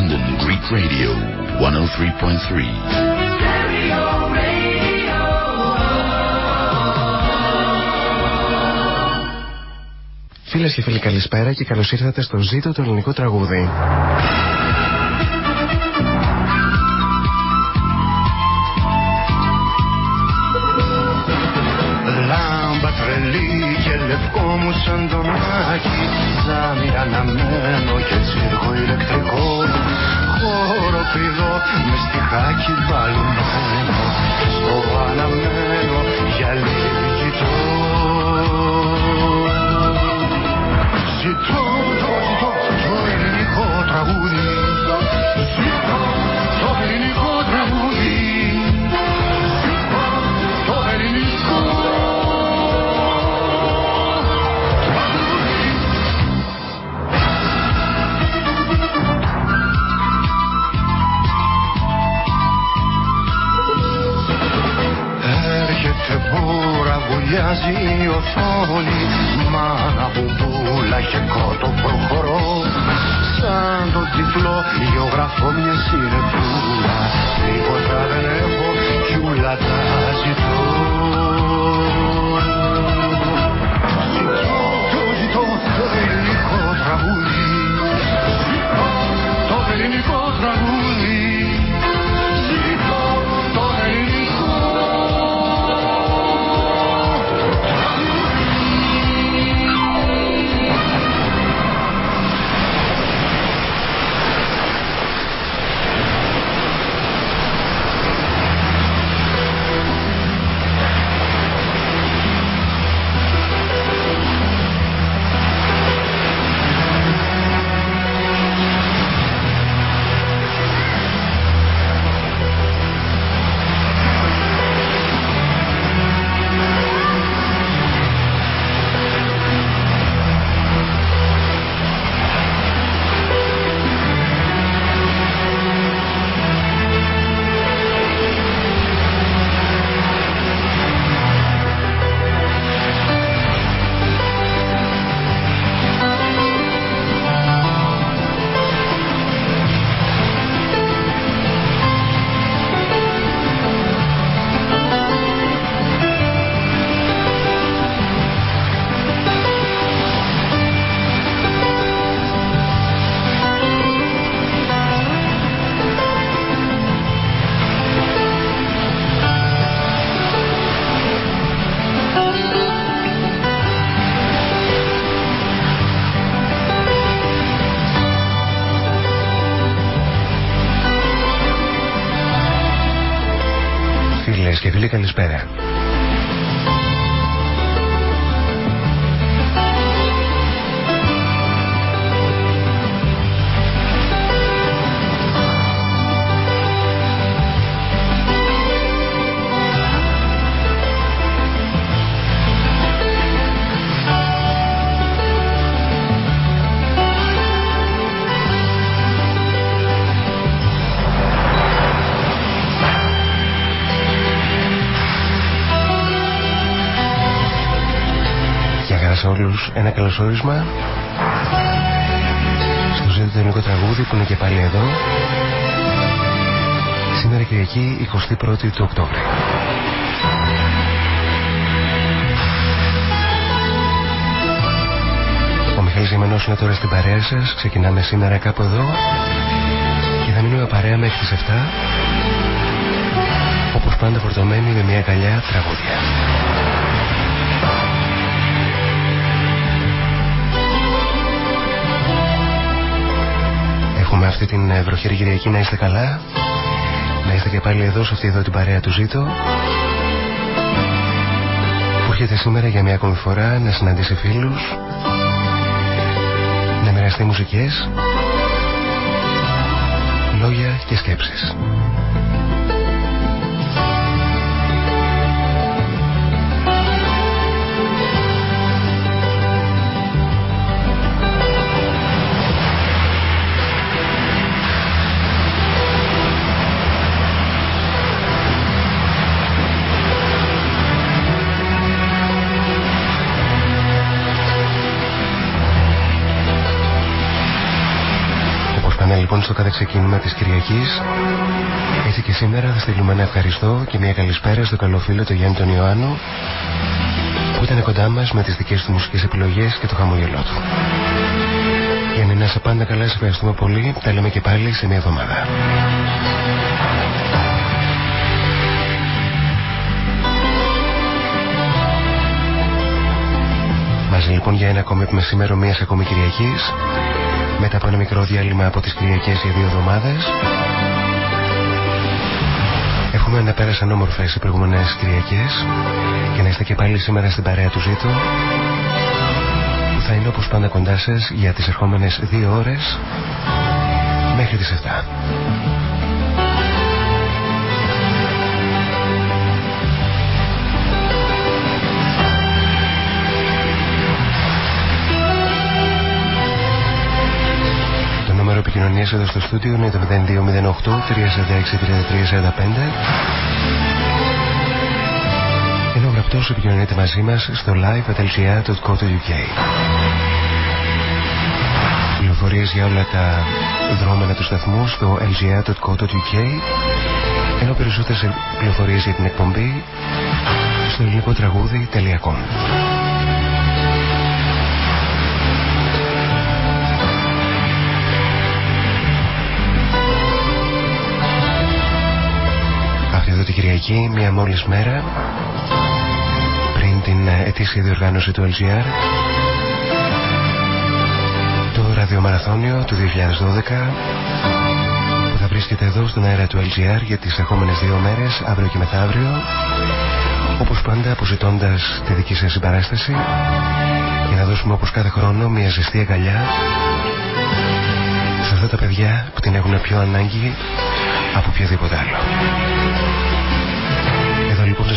London Greek Radio 103.3. Φίλες και φίλοι καλησπέρα και καλώς ήρθατε στο ζήτο του ελληνικού τραγούδι. Λάμπα τρελή και λευκό μου σαν τον Άκη Ζάμι αναμένο και τσίρκο ηλεκτρικό Χώρο πηδό με στιχάκι μπαλμένο Στο αναμένο για λίγη Ζητώ, το ζητώ, το ελληνικό τραγούδι Ζητώ βουλιάζει η οθόνη Μάνα μπουμπούλα και κότο προχωρώ. Σαν το τυφλό γεωγραφώ μια συνεπούλα Τίποτα δεν έχω κι ούλα τα ζητώ Ζητώ, καλωσόρισμα στο ζήτητο ελληνικό τραγούδι που είναι και πάλι εδώ. Σήμερα Κυριακή 21η του Οκτώβρη. Ο Μιχάλης Ζημανός είναι τώρα στην παρέα σας. Ξεκινάμε σήμερα κάπου εδώ. Και θα μείνουμε παρέα μέχρι τις 7 όπως πάντα φορτωμένοι με μια καλιά τραγούδια. Έχουμε αυτή την ε, βροχερή Κυριακή να είστε καλά. Να είστε και πάλι εδώ σε αυτή εδώ την παρέα του Ζήτω. Που έρχεται σήμερα για μια ακόμη φορά να συναντήσει φίλους. Να μοιραστεί μουσικές. Λόγια και σκέψεις. Λοιπόν στο κάθε ξεκίνημα της Κυριακής Έτσι και σήμερα θα στείλουμε ένα ευχαριστώ και μια καλησπέρα στο καλό φίλο του Γιάννη τον Ιωάννου που ήταν κοντά μας με τις δικές του μουσικές επιλογές και το χαμόγελό του. Για να είσαι πάντα καλά, σε ευχαριστούμε πολύ. Τα λέμε και πάλι σε μια εβδομάδα. Μαζί λοιπόν για ένα ακόμη μεσήμερο μια ακόμη Κυριακής. Μετά από ένα μικρό διάλειμμα από τις Κυριακές για δύο εβδομάδες. Έχουμε να πέρασαν όμορφε οι προηγούμενες Κυριακές και να είστε και πάλι σήμερα στην παρέα του Ζήτου που θα είναι όπως πάντα κοντά σας για τις ερχόμενες δύο ώρες μέχρι τις 7. Νούμερο επικοινωνίας εδώ στο στούντιο είναι το 0208 346 3345 γραπτός επικοινωνείτε μαζί μας στο live.lgr.co.uk Πληροφορίες για όλα τα δρόμενα του σταθμού στο lgr.co.uk ενώ περισσότερες πληροφορίες για την εκπομπή στο ελληνικό Κυριακή, μία μόλις μέρα την ε, ετήσια διοργάνωση του LGR το ραδιομαραθώνιο του 2012 που θα βρίσκεται εδώ στον αέρα του LGR για τις ερχόμενες δύο μέρες αύριο και μεθαύριο. Όπως πάντα αποζητώντας τη δική σας συμπαράσταση για να δώσουμε όπως κάθε χρόνο μια ζεστή αγκαλιά σε αυτά τα παιδιά που την έχουν πιο ανάγκη από οποιοδήποτε άλλο. λοιπόν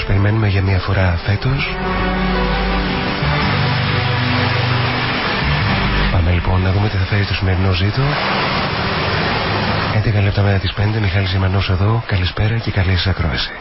σας περιμένουμε για μια φορά φέτος; Πάμε λοιπόν να δούμε τι θα φέρει το σημερινό ζήτο. 11 λεπτά μετά τις 5 Μιχάλης Ζημανός εδώ. Καλησπέρα και καλή σας ακρόαση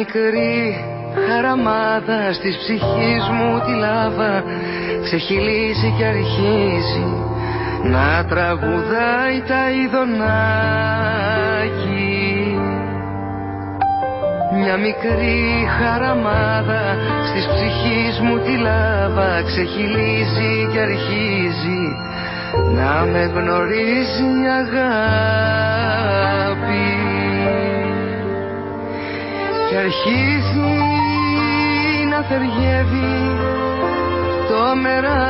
μικρή χαραμάδα στις ψυχής μου τη λάβα. Ξεχυλίζει και αρχίζει να τραγουδάει τα ειδονάκι. Μια μικρή χαραμάδα στις ψυχής μου τη λάβα. Ξεχυλίζει και αρχίζει να με γνωρίζει αγάπη και αρχίζει να θεριεύει το μεράκι.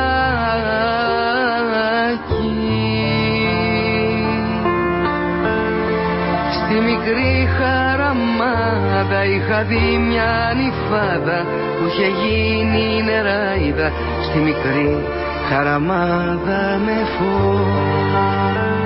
Στη μικρή χαραμάδα είχα δει μια νυφάδα που είχε γίνει νεράιδα. Στη μικρή χαραμάδα με φως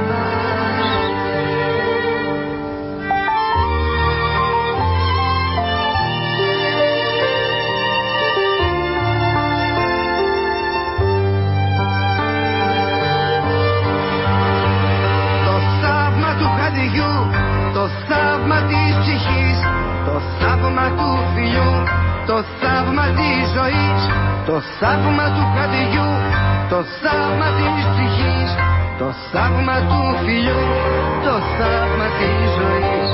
το θαύμα του χαδιού το θαύμα της ψυχής το θαύμα του φιλιού το θαύμα της ζωής.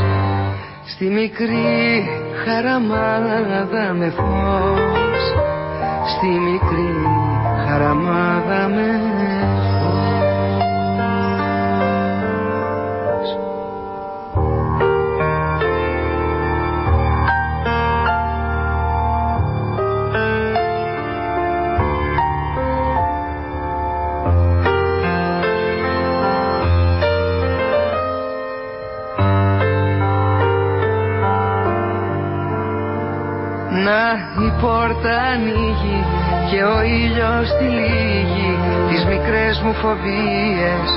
Στη μικρή χαραμάδα με φως στη μικρή χαραμάδα με πόρτα ανοίγει και ο ήλιος λίγη τις μικρές μου φοβίες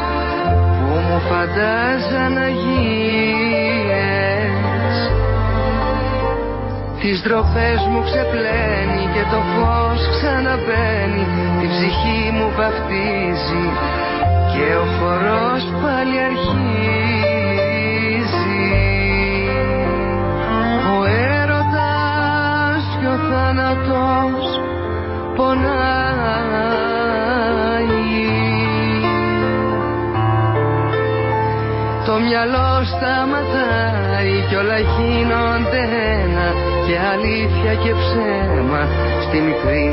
που μου φαντάζαν αγίες. Τις ντροπές μου ξεπλένει και το φως ξαναμπαίνει την ψυχή μου βαφτίζει και ο χορός πάλι αρχίζει θάνατος πονάει. Το μυαλό σταματάει κι όλα γίνονται ένα και αλήθεια και ψέμα στη μικρή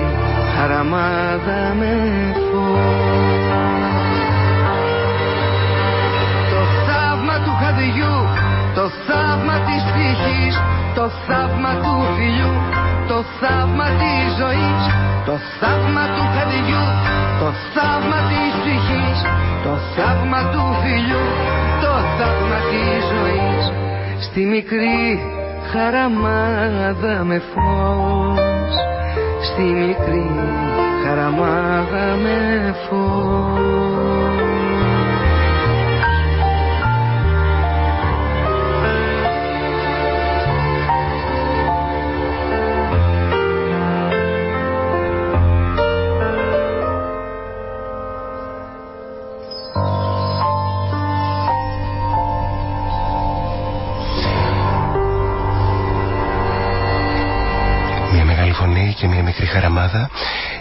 χαραμάδα με φως. Το θαύμα του χαδιού, το θαύμα της ψυχής, το θαύμα του φιλιού το θαύμα της ζωής το θαύμα του παιδιού το θαύμα της ψυχής το θαύμα του φιλιού το θαύμα της ζωής. Στη μικρή χαραμάδα με φως στη μικρή χαραμάδα με φως μικρή χαραμάδα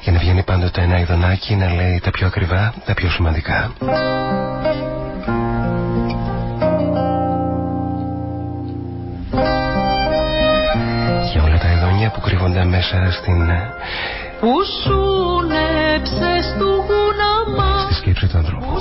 για να βγαίνει πάντοτε ένα ειδονάκι να λέει τα πιο ακριβά, τα πιο σημαντικά. Για όλα τα ειδόνια που κρύβονται μέσα στην... Που σου νέψες του γουναμά Στη σκέψη του ανθρώπου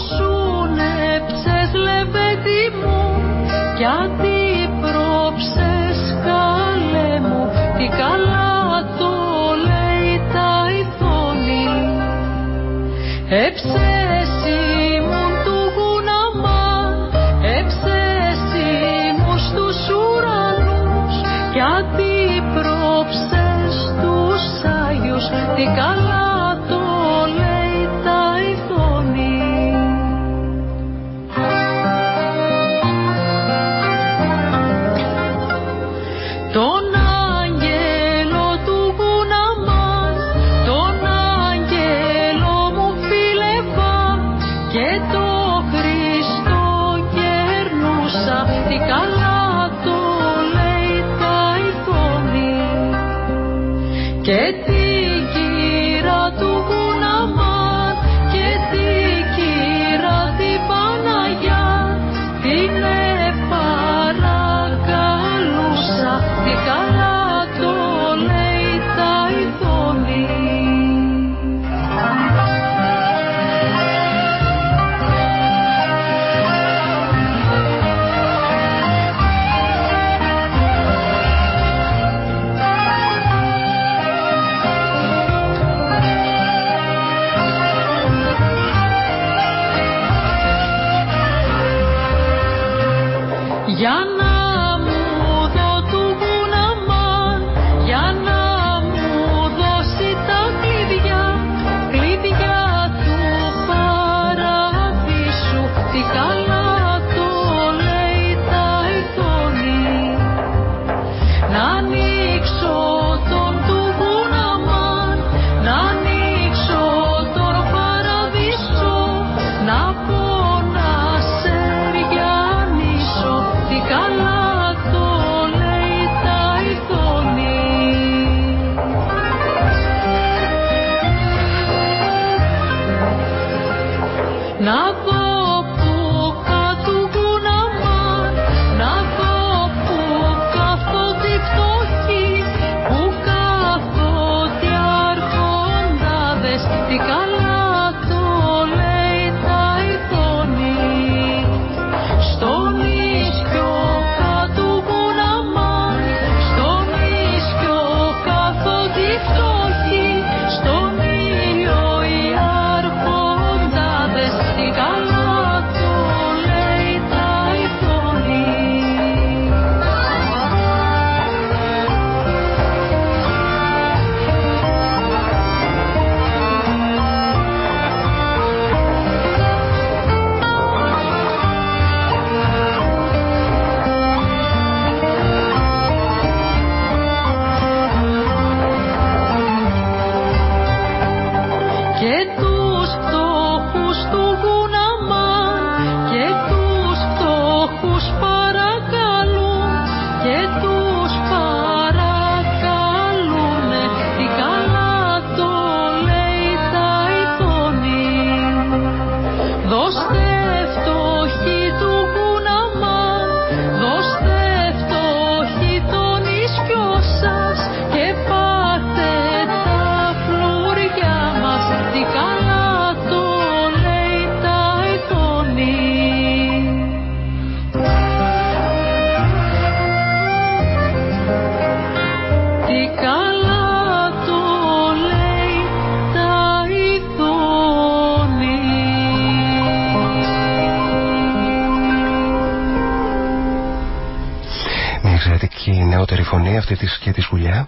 αυτή τη και τη σκουλιά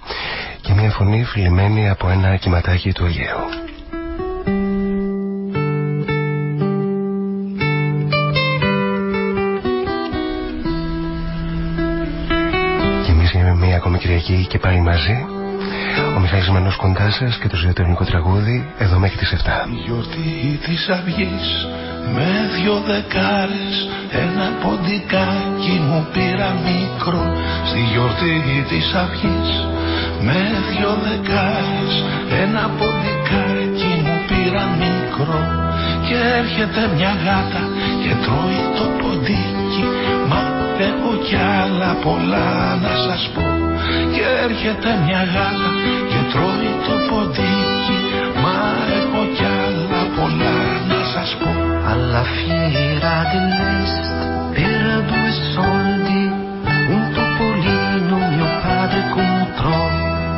και μια φωνή φιλημένη από ένα κυματάκι του Αιγαίου. Και εμείς είμαι μια ακόμη Κυριακή και πάλι μαζί ο Μιχάλης Μανός κοντά σας και το ζωοτεχνικό τραγούδι εδώ μέχρι τις 7. Γιορτή της Αυγής με δυο δεκάρες ένα ποντικάκι μου πήρα μικρό Στη γιορτή της αυγής. Με δυο δεκάρες Ένα ποντικάκι μου πήρα μικρό Και έρχεται μια γάτα Και τρώει το ποντίκι. Μα έχω κι άλλα πολλά να σας πω. Και έρχεται μια γάτα Και τρώει το ποντίκι. Μα έχω alla fiera dell'est per due soldi un topolino mio padre comprò.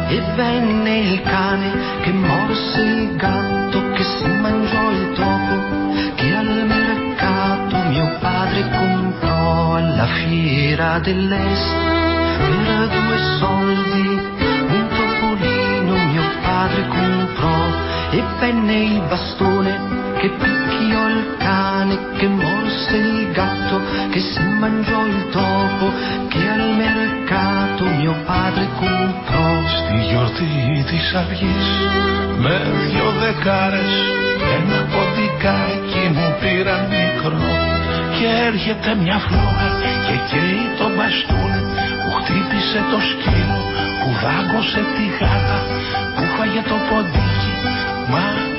E venne il cane che morse il gatto che si mangiò il topo che al mercato mio padre comprò. Alla fiera dell'est per due soldi un topolino mio padre comprò. E venne il bastone che cane, che morse il gatto, che si mangiò il topo, che al mercato mio padre comprò. Στη γιορτή της αυγής με δυο δεκάρες ένα ποντικάκι μου πήραν μικρό και έρχεται μια φλόγα και καίει το μπαστούνι που χτύπησε το σκύλο που δάγκωσε τη γάτα που φάγε το ποντίκι μα έχω κι άλλα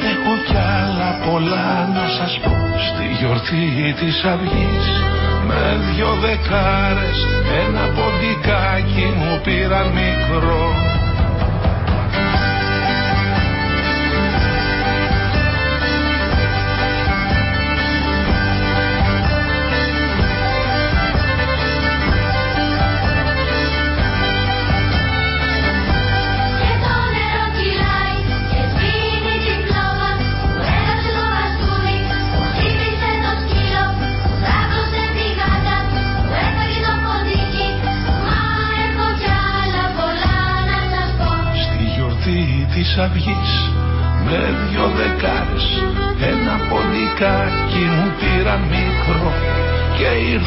πολλά να σας πω. Στη γιορτή της αυγής Με δυο δεκάρες Ένα ποντικάκι μου πήραν μικρό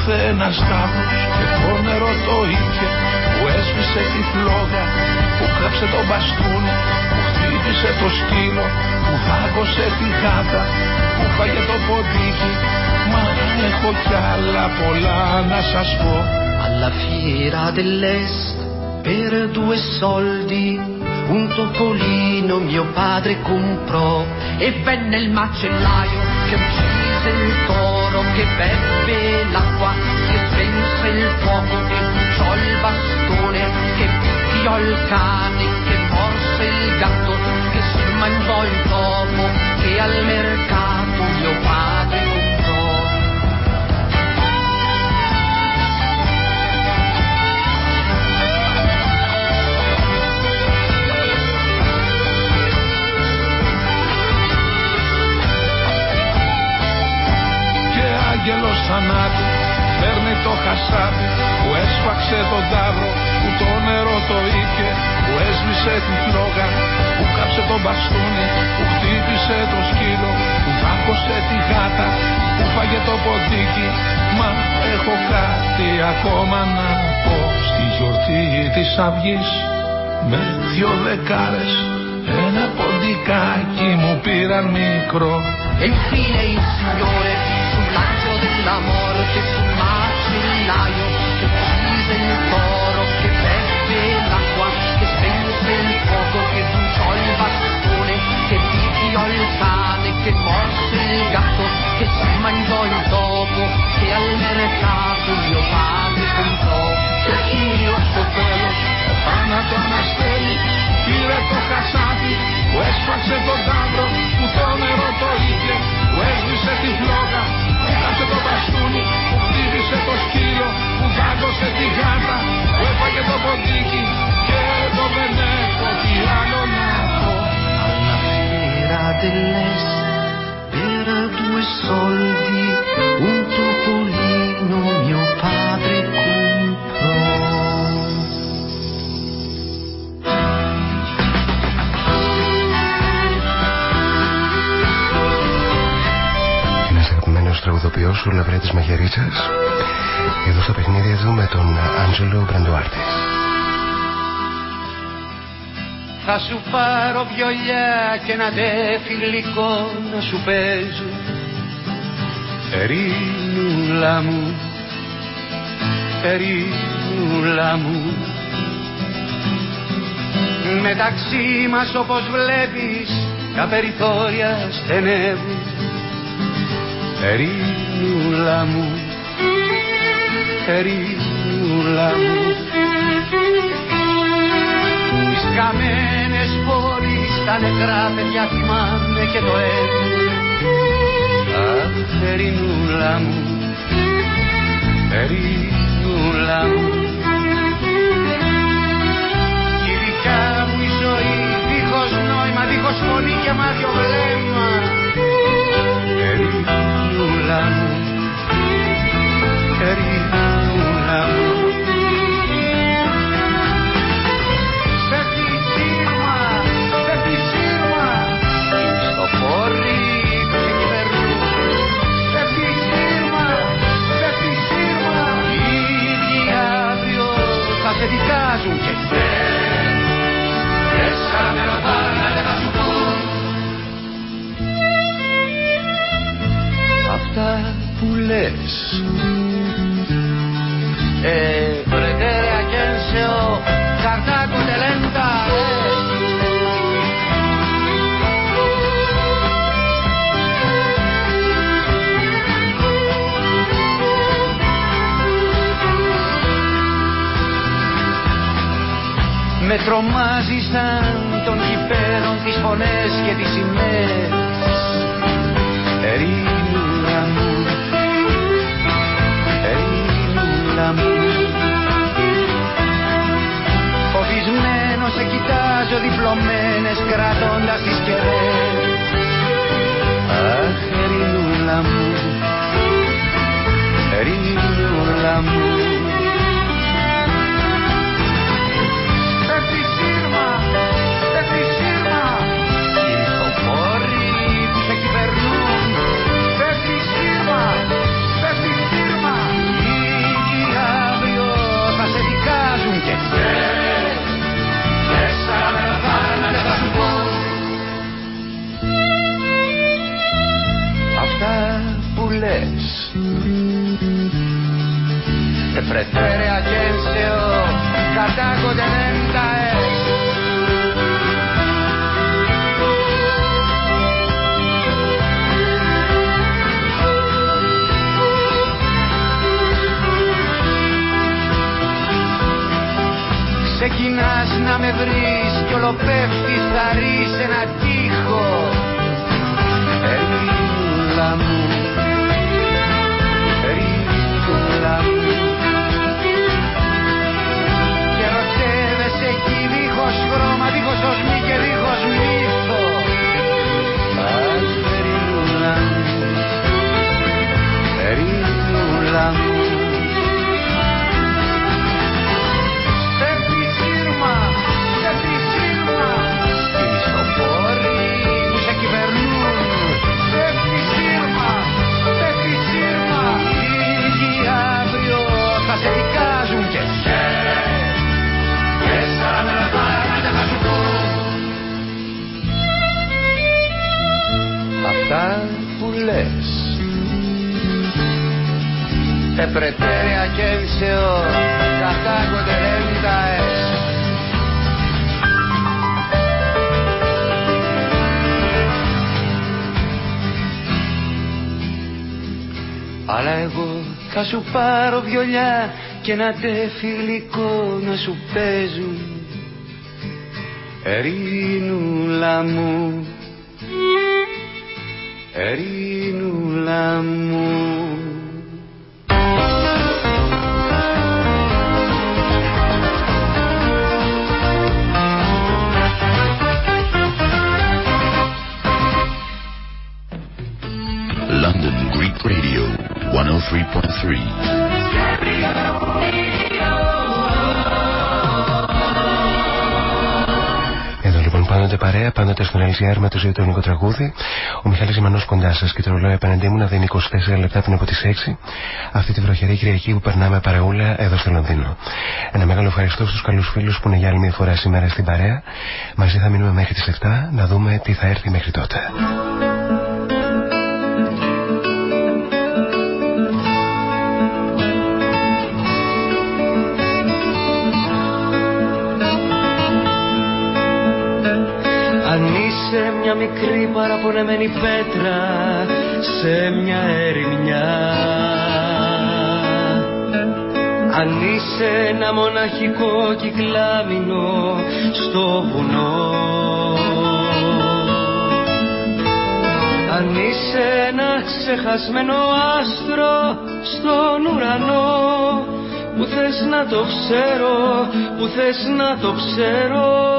ήρθε ένας σταύρος και το νερό το είχε που έσβησε τη φλόγα που κάψε το μπαστούνι που χτύπησε το σκύλο που δάγκωσε τη γάτα που φάγε το ποντίκι μα έχω κι άλλα πολλά να σας πω. Alla fiera dell'est per due soldi un topolino mio padre comprò e venne il macellaio che uccise il toro che beve l'acqua che spense il fuoco che bruciò il bastone che picchiò il cane che morse il gatto che si mangiò il topo che al mercato mio padre ακόμα να στη γιορτή της αυγής με δυο δεκάρες ένα ποντικάκι μου πήραν μικρό. Εμφίλε η σιγιόρε σου λάτσιο δελ αμόρ και σου μάτσι λάιο και η τόρο και και όλοι σάνε και μόρσε η γάτο και σου μαντώ E io sto quello Πάνω το αναστέλι πήρε το χασάπι που έσφαξε τον τάβρο που το νερό το είχε που έσβησε τη φλόγα που κάψε το μπαστούνι που χτύπησε το σκύλο που δάγκωσε τη γάτα που έφαγε το ποντίκι και εγώ δεν έχω τι άλλο να πω. Alla fiera dell'est per due soldi un τραγουδοποιός, ο Λαβρέτης Μαχαιρίτσας, εδώ στο παιχνίδι του με τον Άντζελο Μπραντουάρτη. Θα σου πάρω βιολιά και ένα τεφιλικό να σου παίζω. Ερήνουλα μου, ερήνουλα μου. Μεταξύ μας όπως βλέπεις τα περιθώρια στενεύουν. Ερήνουλα μου, ερήνουλα μου. Τις καμένες πόλεις, τα νεκρά παιδιά θυμάμαι και το έτοιμο Αχ, ερηνούλα μου, ερηνούλα μου. Η δικιά μου η ζωή, δίχως νόημα, δίχως φωνή και μάτιο βλέμμα Ερηνούλα μου, ερηνούλα μου που λες Eh, pretere a quien se o Cartago de lenta eh. Με τρομάζεις σαν των κυπέλων τις φωνές και τις σημαίες κοιτάζω διπλωμένες κρατώντας τις κεραίες Αχ, ερήνουλα μου, ερήνουλα μου λες. Ε, και κατάγονται δεν τα Ξεκινάς να με βρεις κι ολοπέφτεις θα ρίσαι ένα τείχο. Ε, ερωτεύεσαι εκεί δίχως χρώμα, δίχως οσμή και δίχως μύθο. Αχ, Ερήνουλα μου Ερήνουλα μου Te pretere agenzio Cartago de lenta es Αλλά εγώ θα σου πάρω βιολιά και ένα τεφιλικό να σου παίζουν. Ερήνουλα μου London Greek Radio 103.3 πάντοτε παρέα, πάντοτε στον LCR με το ζωή του ελληνικό τραγούδι. Ο Μιχάλης Ιμανός κοντά σας και το ρολόι απέναντί μου να δίνει 24 λεπτά πριν από τις 6 αυτή τη βροχερή Κυριακή που περνάμε παρεούλα εδώ στο Λονδίνο. Ένα μεγάλο ευχαριστώ στους καλούς φίλους που είναι για άλλη μια φορά σήμερα στην παρέα. Μαζί θα μείνουμε μέχρι τις 7 να δούμε τι θα έρθει μέχρι τότε. Μικρή παραπονεμένη πέτρα σε μια ερημιά. Αν είσαι ένα μοναχικό κυκλάμινο στο βουνό. Αν είσαι ένα ξεχασμένο άστρο στον ουρανό που θες να το ξέρω, που θες να το ξέρω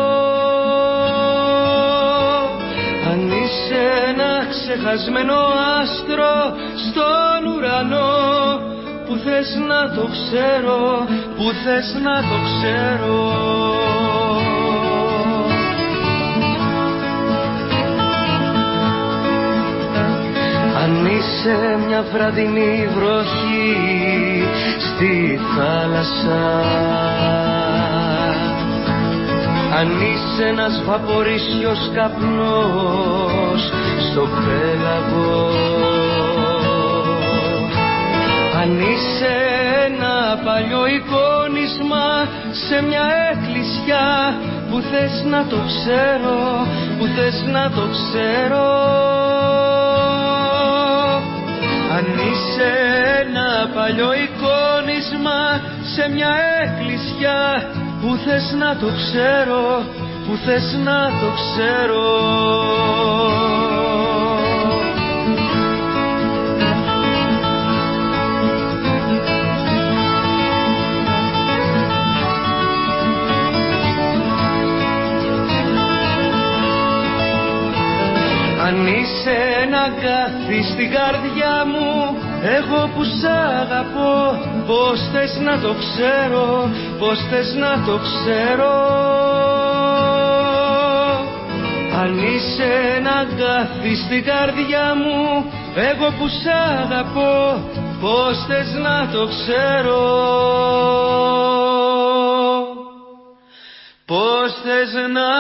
ένα ξεχασμένο άστρο στον ουρανό. Που θες να το ξέρω, που θες να το ξέρω. Αν είσαι μια βραδινή βροχή στη θάλασσα αν είσαι ένας βαπορίσιος καπνός στο πέλαγο. Αν είσαι ένα παλιό εικόνισμα σε μια εκκλησιά που θες να το ξέρω, που θες να το ξέρω. Αν είσαι ένα παλιό εικόνισμα σε μια εκκλησιά Πού θες να το ξέρω, πού θες να το ξέρω. Αν είσαι ένα κάθι στην καρδιά μου εγώ που σ' αγαπώ Πώς θες να το ξέρω Πώς θες να το ξέρω; Αν είσαι ένα αγκάθι στην καρδιά μου Εγώ που σ' αγαπώ Πώς θες να το ξέρω; Πώς θες να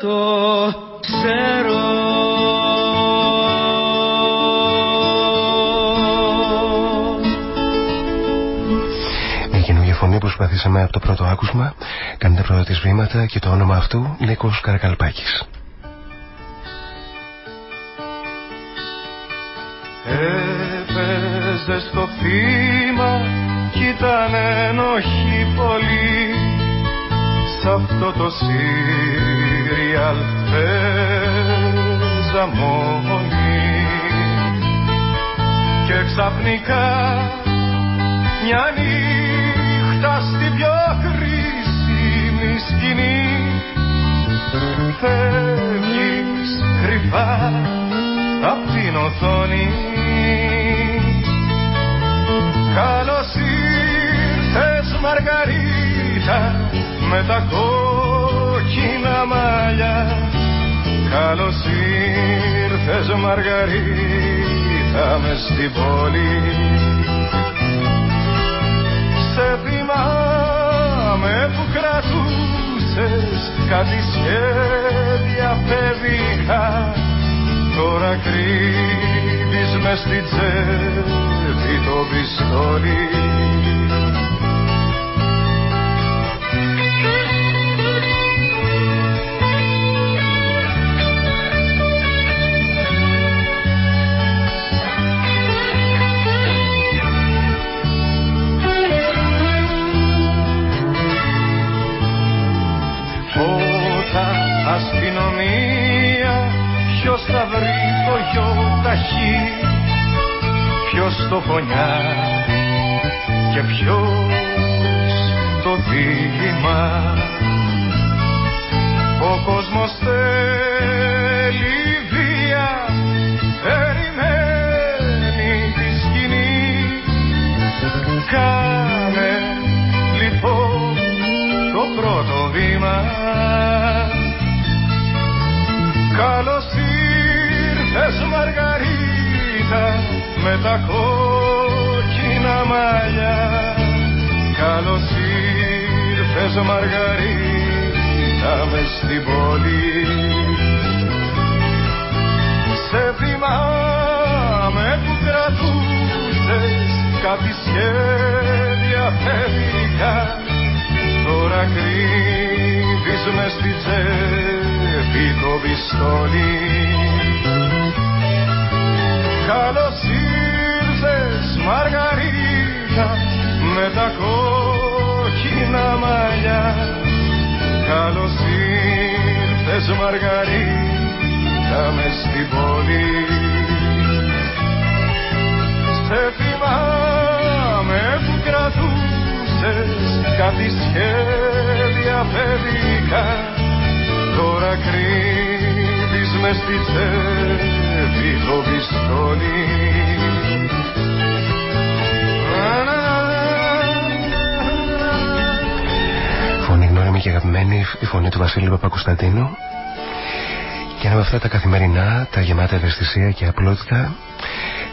το ξέρω; Προσπαθήσαμε από το πρώτο άκουσμα. Κάνετε πρώτα τις βήματα και το όνομα αυτού Νίκος Καρακαλπάκης. Έπαιζε στο θύμα κι ήταν ενοχή πολύ Σ' αυτό το σύριαλ παίζα μόνη Και ξαφνικά μια νύχτα στη πιο κρίσιμη σκηνή. Φεύγεις κρυφά απ' την οθόνη. Καλώς ήρθες Μαργαρίτα με τα κόκκινα μαλλιά. Καλώς ήρθες Μαργαρίτα μες στην πόλη Σε θυμάμαι που κρατούσες. Κάτι σχέδια παιδικά. Τώρα κρύβεις μες στην τσέπη το πιστόλι γιο ταχύ Ποιος το φωνιά και ποιος το δίλημα Ο κόσμος θέλει βία περιμένει τη σκηνή. Κάνε λοιπόν το πρώτο βήμα. Καλώς ήρθες Μαργαρίτα με τα κόκκινα μαλλιά. Καλώς ήρθες Μαργαρίτα μες στην πόλη. Σε θυμάμαι που κρατούσες κάτι σχέδια παιδικά Τώρα κρύβεις μες στη τσέπη το πιστόλι Καλώς ήρθες Μαργαρίτα με τα κόκκινα μαλλιά. Καλώς ήρθες Μαργαρίτα μες στην πόλη. Σε θυμάμαι που κρατούσες κάτι σχέδια παιδικά. Τώρα κρύβεις μες στη τσέπη το πιστόλι Φωνή γνώριμη και αγαπημένη η φωνή του Βασίλη Παπακουσταντίνου και ένα από αυτά τα καθημερινά, τα γεμάτα ευαισθησία και απλότητα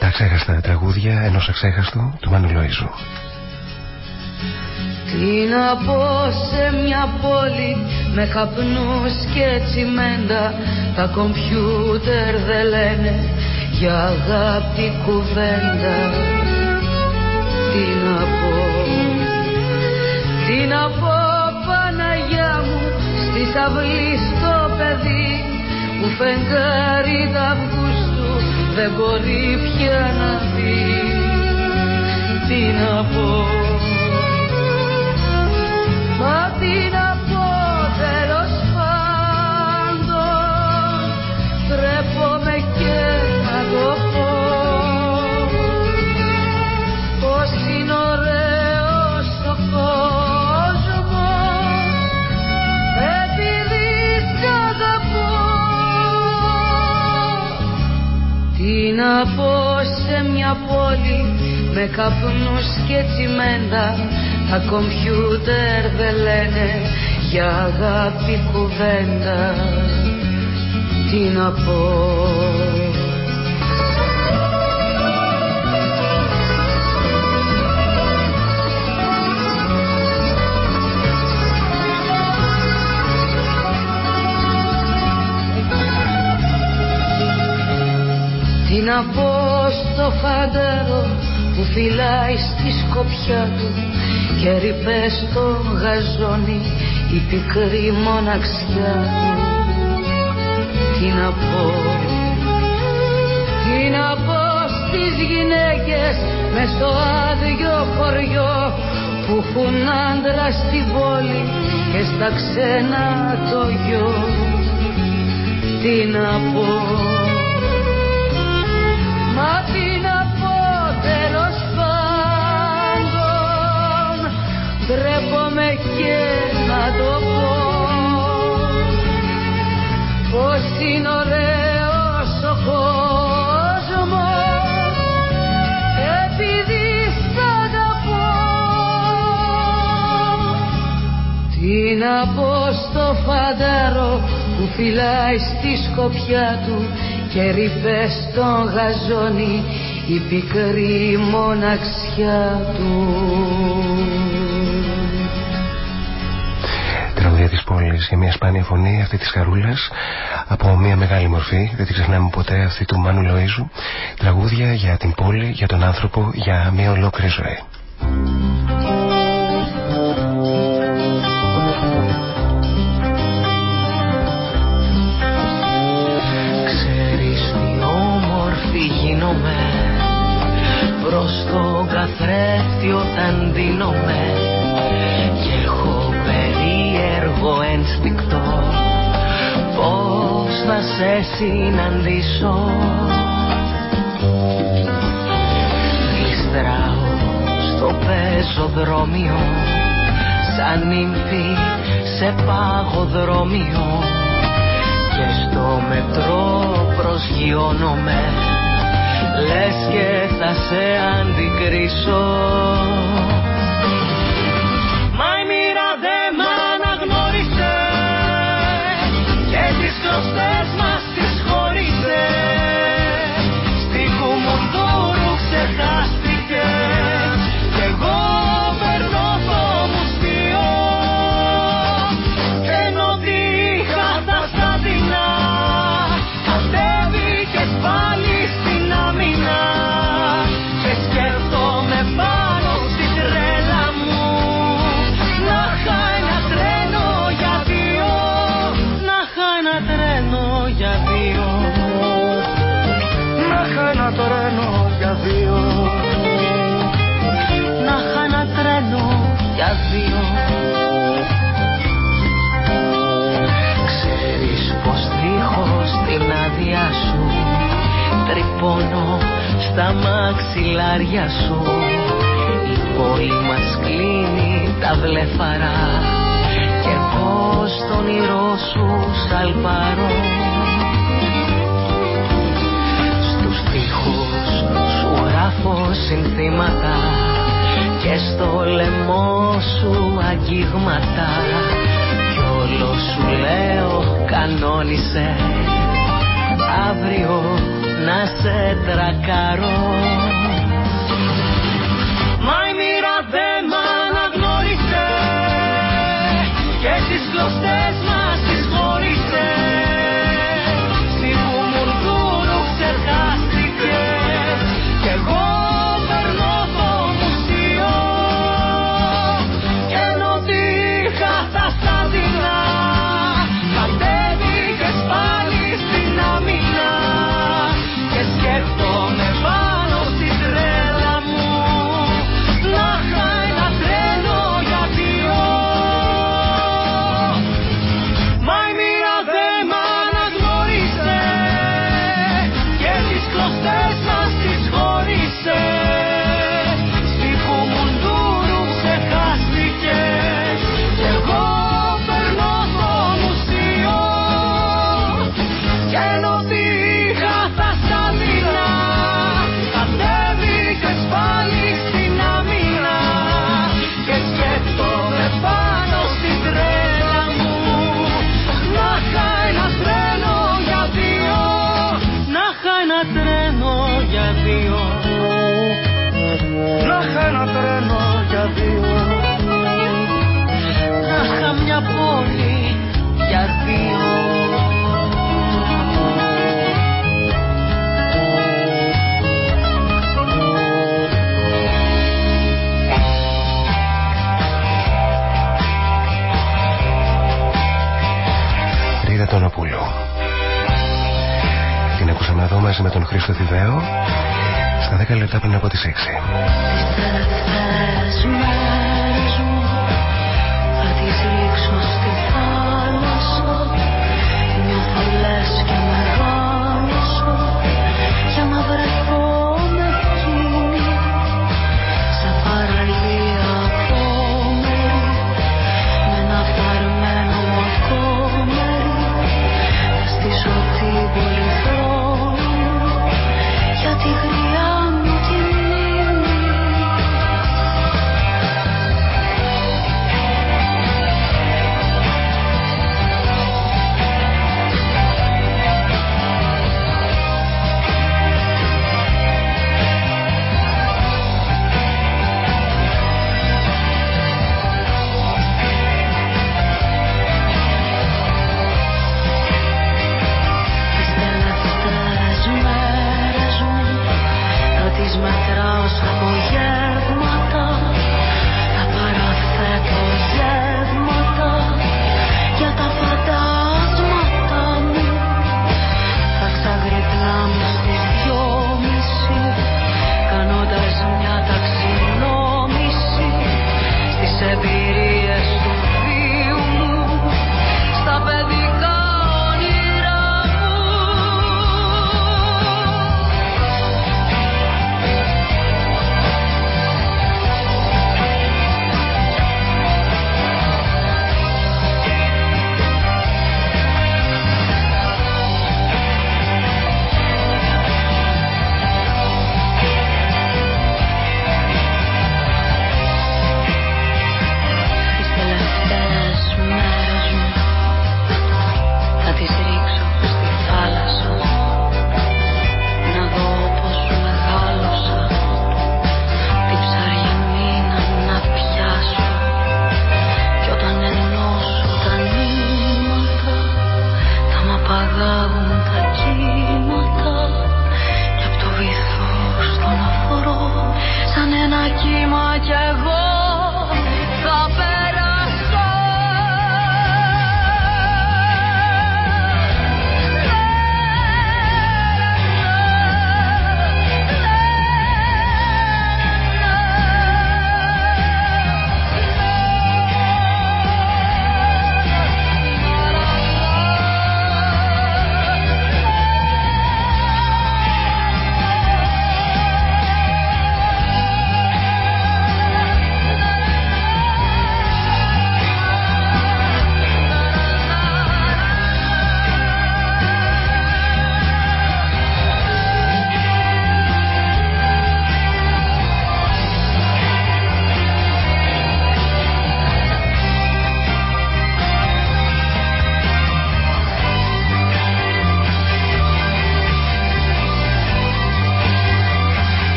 τα ξέχαστα τραγούδια ενός αξέχαστου του Μάνου Λοΐζου. Τι να πω σε μια πόλη με καπνούς και τσιμέντα. Τα κομπιούτερ δεν λένε για αγάπη κουβέντα. Τι να πω, τι να πω Παναγιά μου Στη αυλής στο παιδί που φεγγάρι Αυγούστου δεν μπορεί πια να δει. Τι να πω Μα τι να πω τέλος πάντων Τρέπομαι και να το πω. Πως είναι ωραίος ο κόσμος Επειδή σ' αγαπώ. Τι να πω σε μια πόλη με καπνούς και τσιμέντα τα κομπιούτερ δεν λένε για αγάπη κουβέντα. Τι να πω. Τι να πω στο φαντάρο που φυλάει στη σκοπιά του και ρηπέ στο γαζόνι η πικρή μοναξιά. Του τι να πω τι να πω στις γυναίκες με στο άδειο χωριό που έχουν άντρα στην πόλη και στα ξένα το γιο. Τι να πω και να το πω Πως είναι ωραίος ο κόσμος Επειδή σ' αγαπώ Τι να πω στο φαντάρο που φυλάει στη σκοπιά του και ρηπές στον γαζόνι η πικρή μοναξιά του. Τραγουδία της πόλης για μια σπάνια φωνή αυτή της χαρούλας από μια μεγάλη μορφή, δεν την ξεχνάμε ποτέ αυτή του Μάνου Λοΐζου τραγούδια για την πόλη, για τον άνθρωπο, για μια ολόκληρη ζωή. καθρέφτη όταν δίνομαι σε συναντήσω Γλιστράω στο πεζοδρόμιο σαν νύμφη σε παγοδρόμιο. Και στο μετρό προσγειώνομαι λες και θα σε αντικρίσω. Μα η μοίρα δεν μ' αναγνώρισε και τις κλωστές μας τις America. Στα μαξιλάρια σου. Η πόλη μας κλείνει τα βλέφαρα και πως το όνειρό σου σαλπαρώ στους τοίχους σου γράφω συνθήματα και στο λαιμό σου αγγίγματα. Κι όλο σου λέω κανόνισε. Αύριο να σε τρακαρώ μαζί με τον Χρήστο Θηβαίο στα 10 λεπτά πριν από τις 6.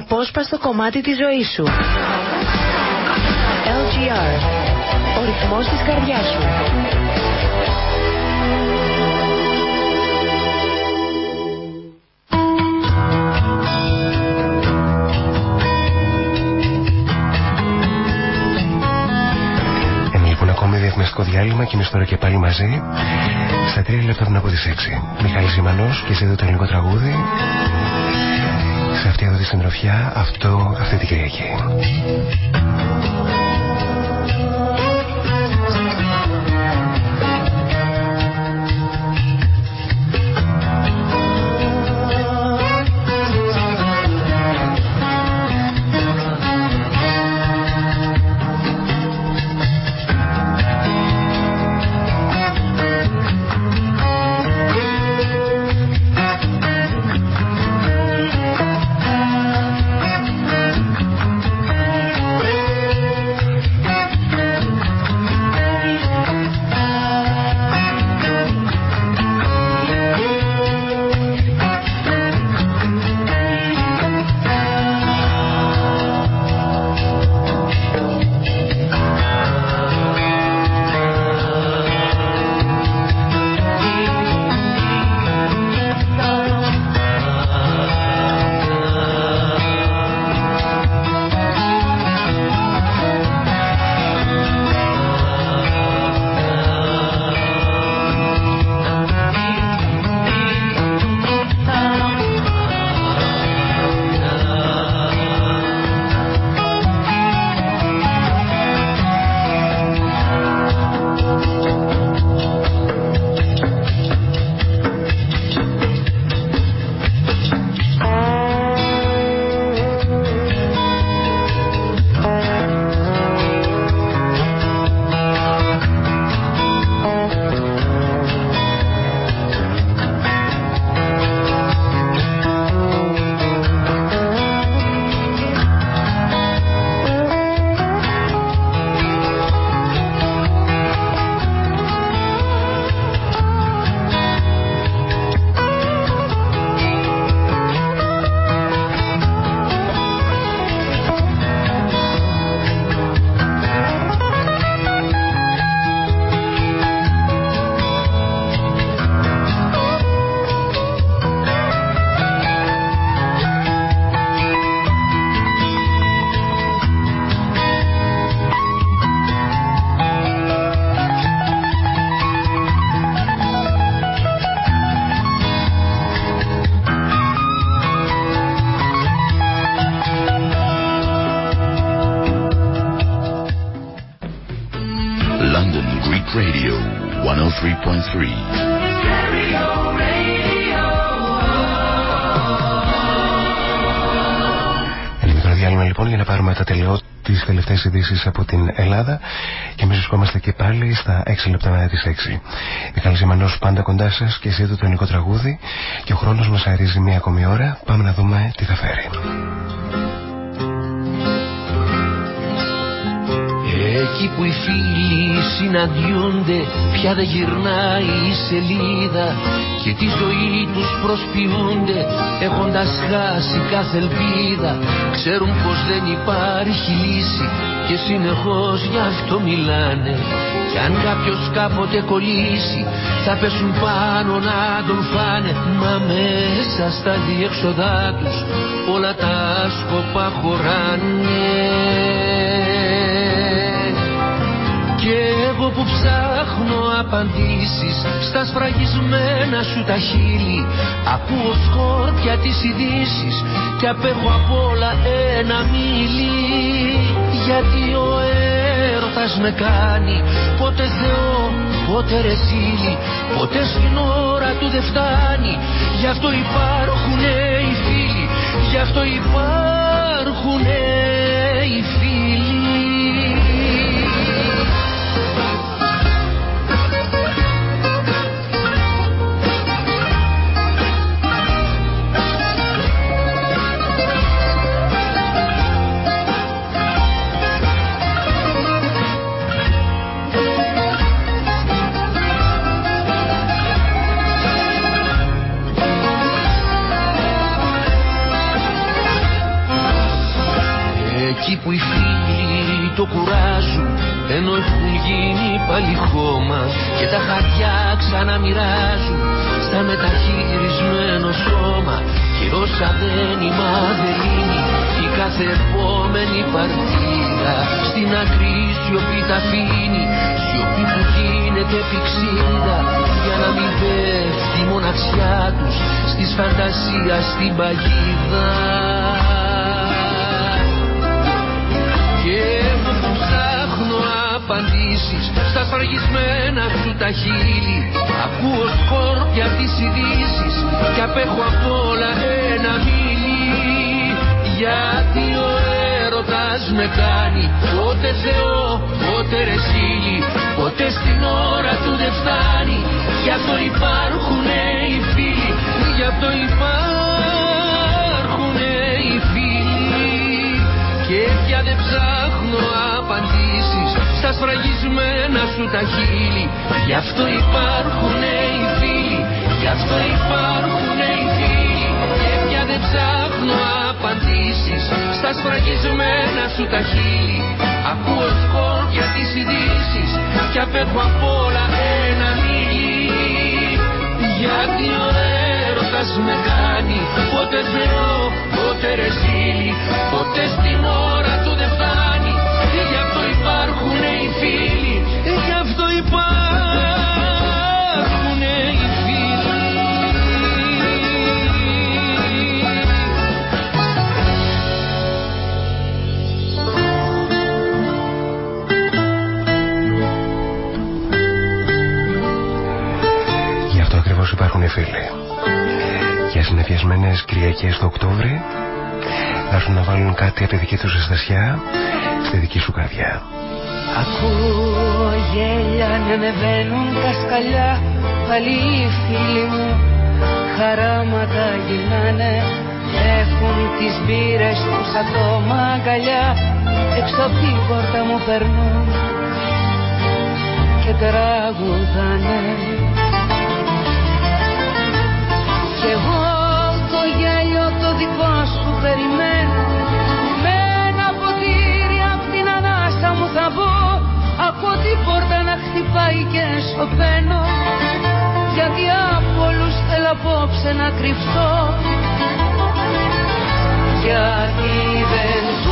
Αναπόσπαστο κομμάτι της ζωής σου. LGR. Ο ρυθμός της καρδιάς σου. λοιπόν ακόμη διαφημιστικό διάλειμμα και είμαστε τώρα και πάλι μαζί στα τρία λεπτά πριν από τις 6. Μιχάλης Ζημανός και σε το ελληνικό τραγούδι σε αυτή εδώ τη συντροφιά αυτό, αυτή την Κυριακή. Ειδήσει από την Ελλάδα και εμείς βρισκόμαστε και πάλι στα 6 λεπτά μετά τις 6. Μιχάλη Ζημανός πάντα κοντά σας και εσύ το ελληνικό τραγούδι και ο χρόνος μας αρίζει μία ακόμη ώρα. Πάμε να δούμε τι θα φέρει. Εκεί που οι φίλοι συναντιούνται πια δεν γυρνάει η σελίδα και τη ζωή τους προσποιούνται έχοντας χάσει κάθε ελπίδα ξέρουν πως δεν υπάρχει λύση και συνεχώς γι' αυτό μιλάνε. Κι αν κάποιος κάποτε κολλήσει θα πέσουν πάνω να τον φάνε. Μα μέσα στα διέξοδά τους όλα τα σκοπά χωράνε. Και εγώ που ψάχνω απαντήσεις στα σφραγισμένα σου τα χείλη Ακούω σκόρπια τις ειδήσει και απέχω απ' όλα ένα μίλι Γιατί ο έρωτας με κάνει. Ποτέ Θεό, ποτέ ρεσίλι Ποτέ στην ώρα του δεν φτάνει. Γι' αυτό υπάρχουνε οι φίλοι Γι' αυτό υπάρχουνε οι φίλοι ενώ έχουν γίνει πάλι χώμα και τα χαρτιά ξαναμοιράζουν στα μεταχειρισμένο σώμα. Και όσα δεν η μαδελίνη η κάθε επόμενη παρτίδα στην άκρη σιωπή τα αφήνει. Σιωπή που γίνεται πηξίδα για να μην πέφτει η μοναξιά τους στη φαντασία στην παγίδα απαντήσεις στα σφραγισμένα σου τα χείλη. Ακούω σκόρπια τις ειδήσεις και απέχω απ' όλα ένα μίλι. Γιατί ο έρωτας με κάνει πότε Θεό, πότε ρεσίλι ποτέ στην ώρα του δεν φτάνει γι' αυτό υπάρχουνε οι φίλοι γι' αυτό υπάρχουνε οι φίλοι. Και πια δεν ψάχνω απαντήσεις στα σφραγισμένα σου τα χείλη. Γι' αυτό υπάρχουν οι φίλοι Γι' αυτό υπάρχουν οι φίλοι. Και πια δεν ψάχνω απαντήσεις Στα σφραγισμένα σου τα χείλη. Ακούω σκόρπια τις ειδήσεις Κι απέχω απ' όλα ένα μίλι. Γιατί ο έρωτας με κάνει Ποτέ Θεό, ποτέ ρεζίλι Ποτέ στην ώρα του δεν φτάνει φίλοι Γι' αυτό υπάρχουν οι φίλοι Γι' αυτό ακριβώς υπάρχουν οι φίλοι Για συνεφιασμένες Κυριακές το Οκτώβρη να έρθουν να βάλουν κάτι από τη δική τους ζεστασιά στη δική σου καρδιά. Ακούω γέλια να ανεβαίνουν τα σκαλιά. Πάλι οι φίλοι μου χαράματα γυρνάνε. Έχουν τις μπύρες τους από το μαγκαλιά. Έξω από την πόρτα μου περνούν και τραγουδάνε. Κι εγώ το γέλιο το δικό σου περιμένω θα βγω από την πόρτα να χτυπάει και σωπαίνω. Γιατί από όλους θέλω απόψε να κρυφτώ. Γιατί δεν τους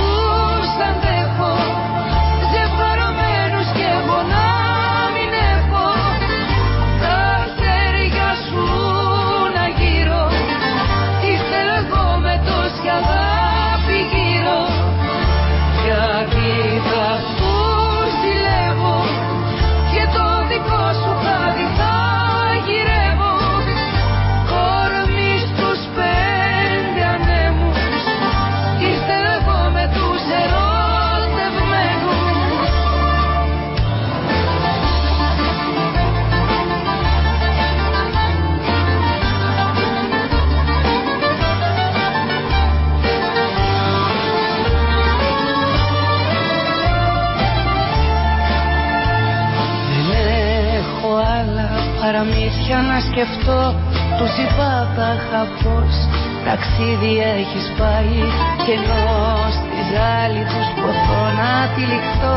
σκεφτώ Τους είπα τα πως ταξίδι έχεις πάει Και ενώ στη ζάλη τους ποθώ. Να τυλιχθώ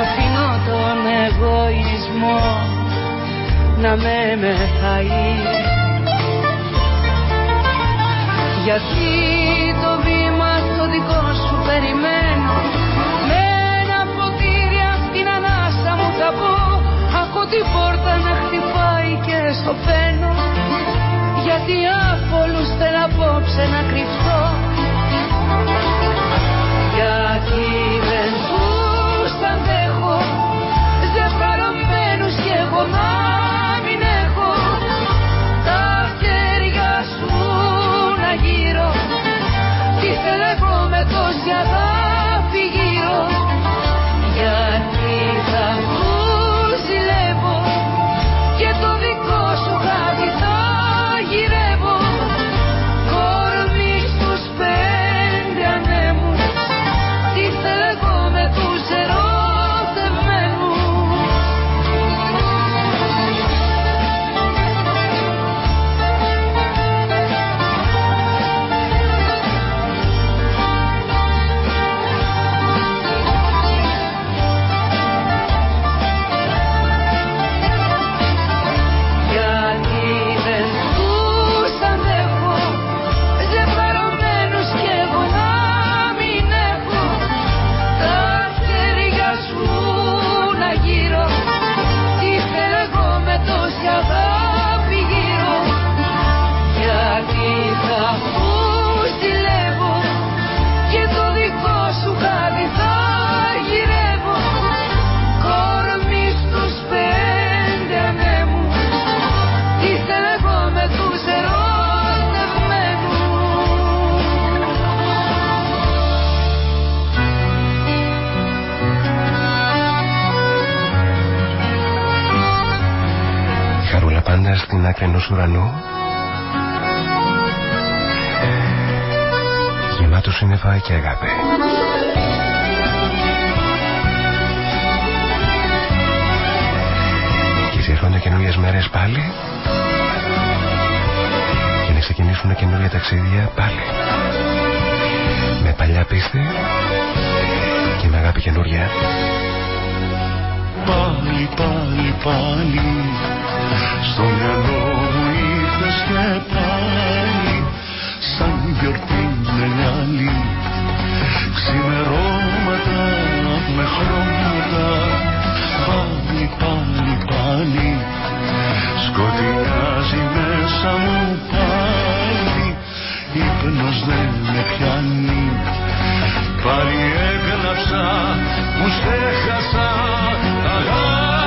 Αφήνω τον εγωισμό. Να με μεθαεί. Γιατί το βήμα το δικό σου περιμένω. Με ένα ποτήρι απ' την ανάσα μου θα πω. Ακούω την πόρτα να χτυπάει και στο πένω Γιατί άφολους θέλω απόψε να κρυφτώ. Γιατί πάντα στην άκρη ενός ουρανού Γεμάτος σύννεφα και αγάπη. Και έτσι έρχονται καινούριες μέρες πάλι. Και να ξεκινήσουν καινούρια ταξίδια πάλι. Με παλιά πίστη Και με αγάπη καινούρια. Πάλι, πάλι, πάλι Στο μυαλό μου ήρθες και πάλι Σαν γιορτή μεγάλη Ξημερώματα με χρώματα Πάλι, πάλι, πάλι. Σκοτεινιάζει μέσα μου πάλι Ύπνος δεν με πιάνει. Πάλι έγραψα που σε χάσα Αγάπη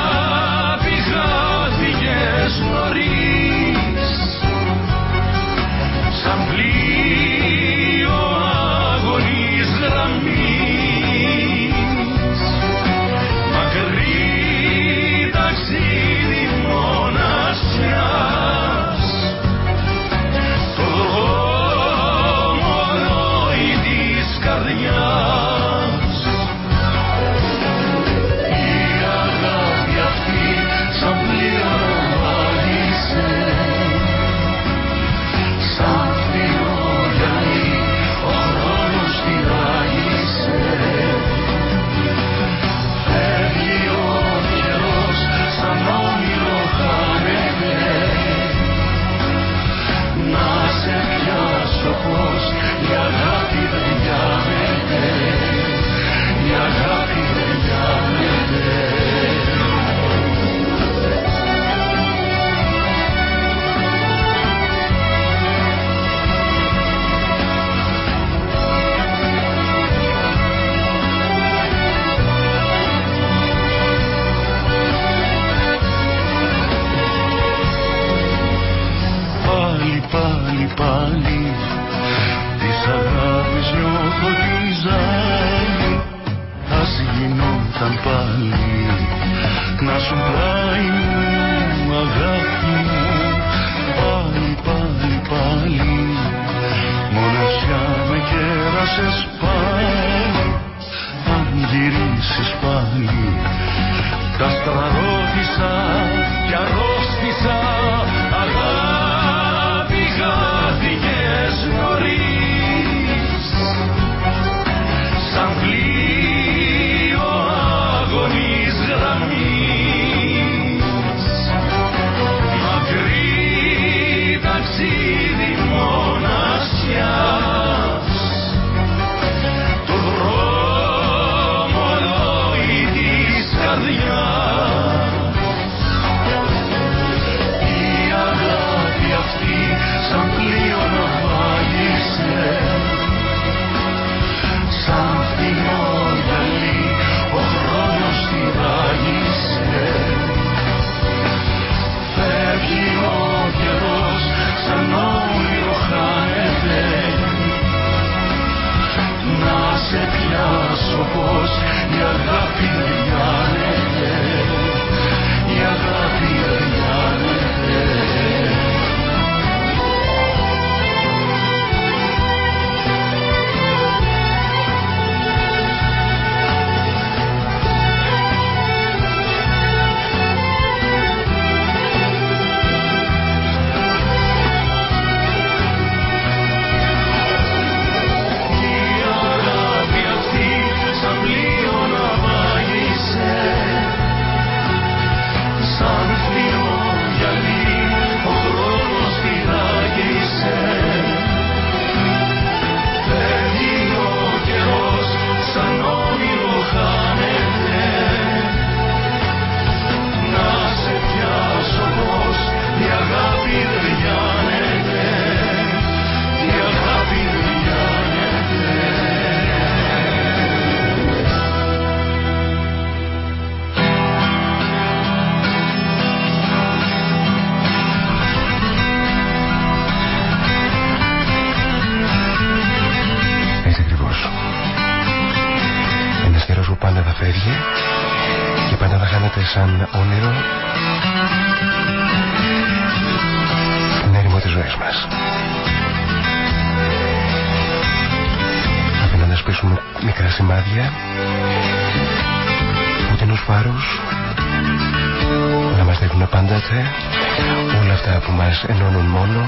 μόνο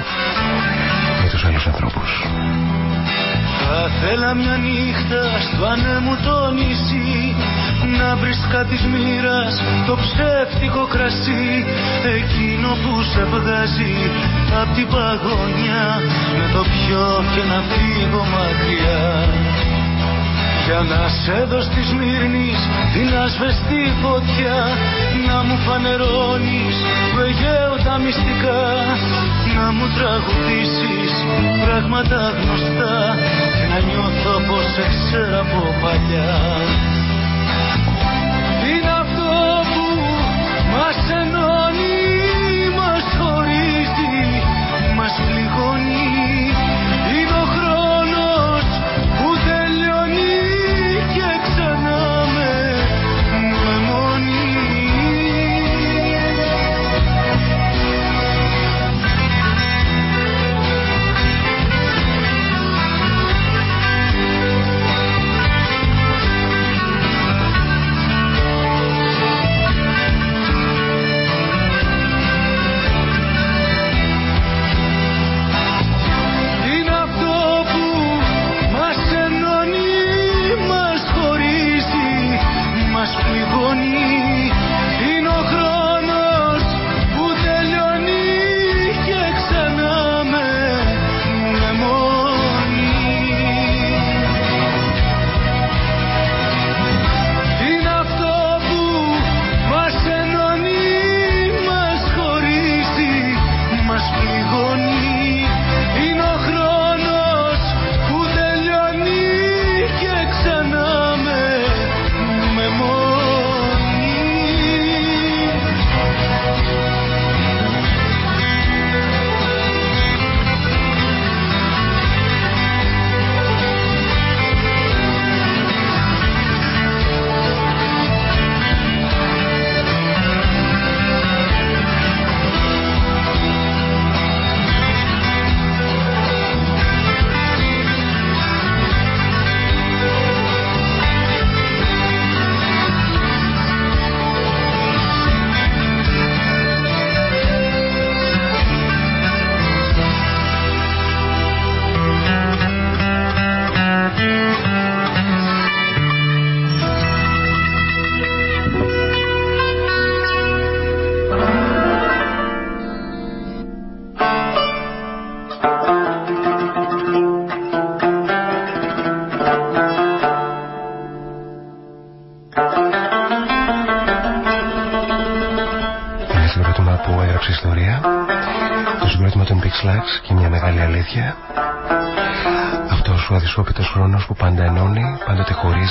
με τους άλλους ανθρώπους. Θα θέλα μια νύχτα στο ανέμου το νησί Να βρεις κάτι μοίρας το ψεύτικο κρασί. Εκείνο που σε βγάζει απ' την παγωνιά Με το πιο και να φύγω μακριά. Για να σε δω στη Σμύρνης την ασβεστή φωτιά Να μου φανερώνεις του Αιγαίου τα μυστικά Να μου τραγουδήσεις πράγματα γνωστά Και να νιώθω πως σε ξέρω από παλιά. Είναι αυτό που μας ενώνει,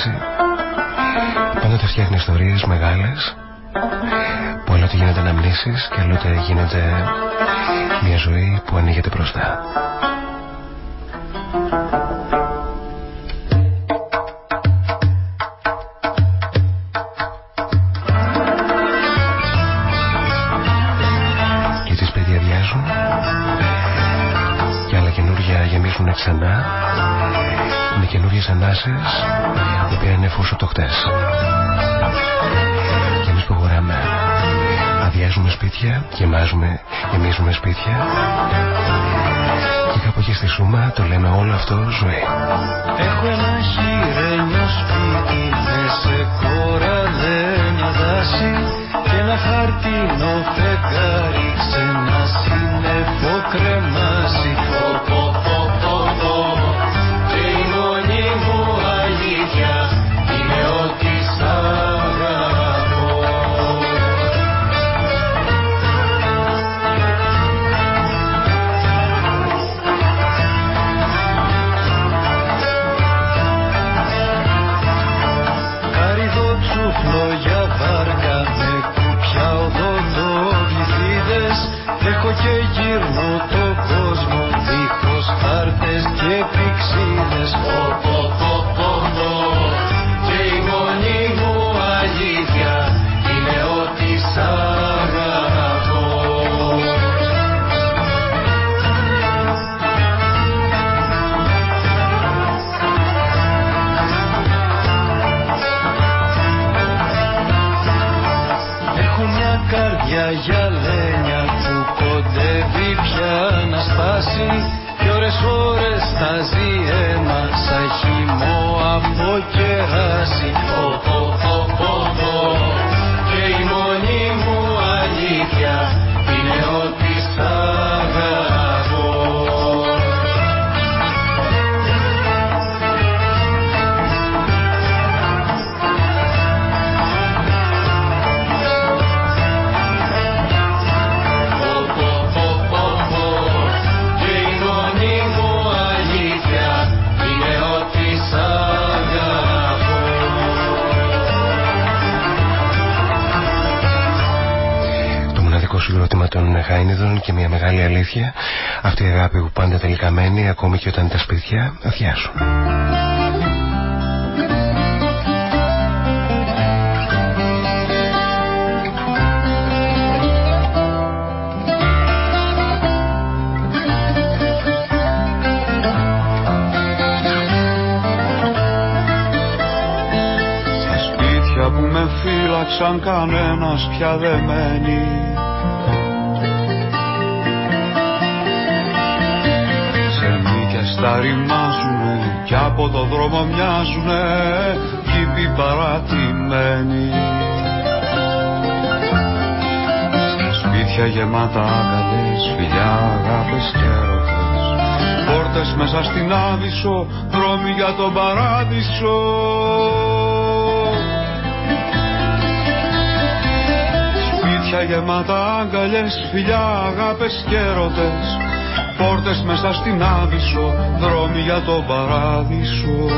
πάντοτε χωρίζει Πάντοτε φτιάχνει ιστορίες μεγάλες Που άλλοτε γίνονται αναμνήσεις και άλλοτε γίνεται μια ζωή που ανοίγεται μπροστά φως το χτες. Και εμείς προχωράμε. Αδειάζουμε σπίτια, γεμάζουμε, γεμίζουμε σπίτια και κάπου εκεί στη Σούμα το λέμε όλο αυτό ζωή. Έχω ένα χειρένιο σπίτι με σε κοραλένια δάση και ένα χαρτινό φεγγάρι σε ένα σύννεφο κρεμάσι. Αλήθεια. Αυτή η αγάπη που πάντα τελικά μένει, ακόμη και όταν τα σπίτια αδειάσουν. Στα σπίτια που με φύλαξαν κανένας πια δεν μένει τα ρημάζουνε κι από το δρόμο μοιάζουνε κήποι παρατημένοι. Σπίτια γεμάτα αγκαλιές, φιλιά, αγάπες και έρωτες Πόρτες μέσα στην άδεισο, δρόμοι για τον παράδεισο. Σπίτια γεμάτα αγκαλιές, φιλιά, αγάπες και έρωτες Πόρτες μέσα στην άδεισο, δρόμοι για τον παράδεισο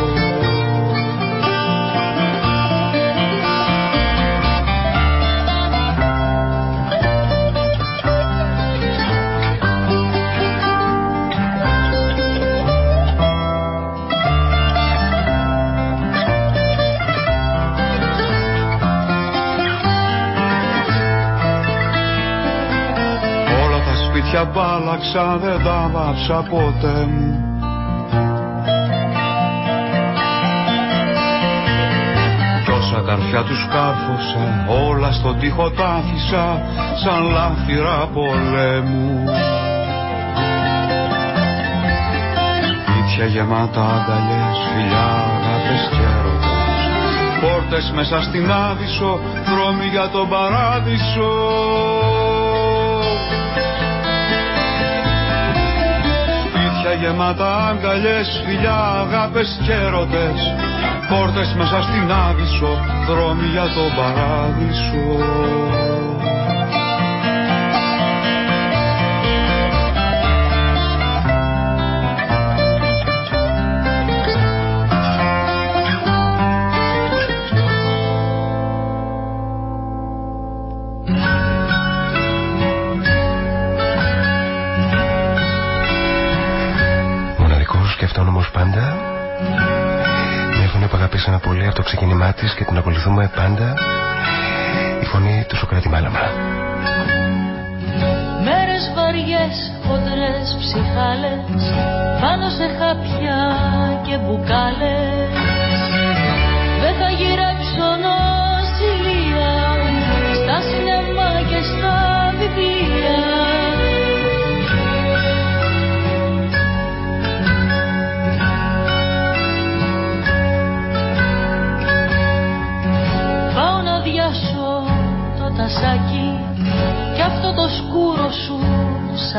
μπάλαξα, δεν τα βάψα ποτέ. Μου Κι όσα καρφιά τους κάρφωσα, όλα στον τοίχο τα άφησα σαν λάφυρα πολέμου. Σπίτια γεμάτα αγκαλιές, φιλιά, αγάπες και έρωτες Πόρτες μέσα στην άδεισο, δρόμοι για τον παράδεισο γεμάτα αγκαλιές, φιλιά, αγάπες και έρωτες Πόρτες μέσα στην άδεισο, δρόμοι για τον παράδεισο από το ξεκίνημά της και την ακολουθούμε πάντα. Η φωνή του Σοκράτη Μάλαμα. Μέρες βαριές, χοντρές, ψυχάλες Πάνω σε χάπια και μπουκάλες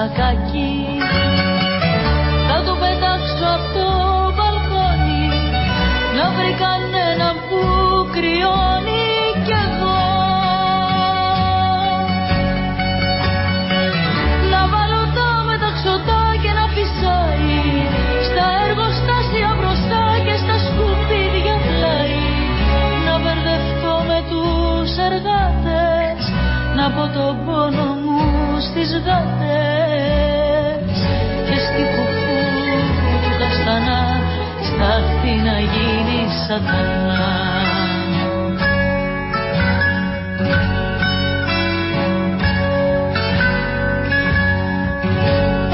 σακάκι Θα το πετάξω από το μπαλκόνι Να βρει κανέναν που κρυώνει κι εγώ. Να βάλω τα μεταξωτά και να φυσάει Στα εργοστάσια μπροστά και στα σκουπίδια πλάι Να μπερδευτώ με τους εργάτες Να πω τον πόνο μου στις γάτες σατανά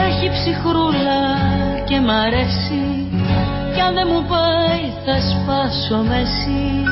Έχει ψυχρούλα και μ' αρέσει. Κι αν δεν μου πάει θα σπάσω μέση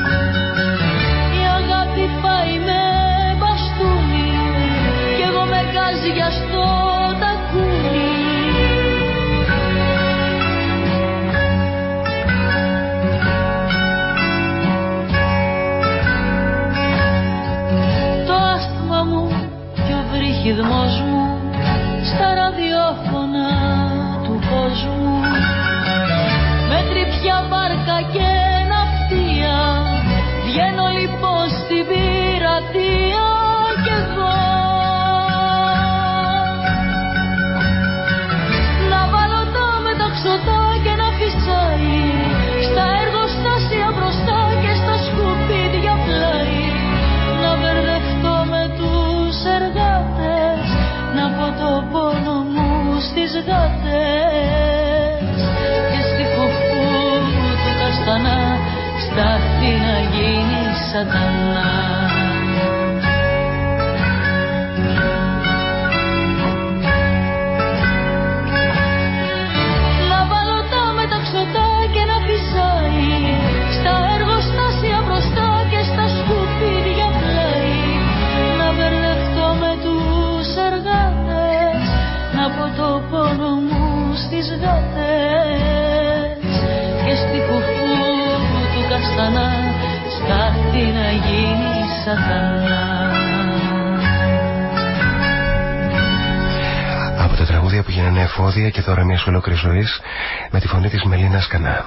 γίνει Από τα τραγούδια που γίνανε εφόδια και τώρα μια ολόκληρη ζωή με τη φωνή της Μελίνας Κανά.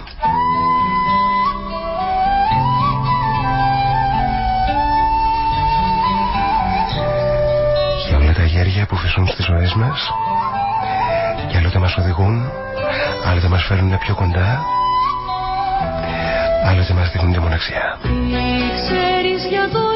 Για όλα τα γέρια που φυσούν στις ζωές μας και άλλοτε μας οδηγούν, άλλοτε μας φέρνουν πιο κοντά, άλλοτε μας δείχνουν τη μοναξιά. Τι ξέρεις για τον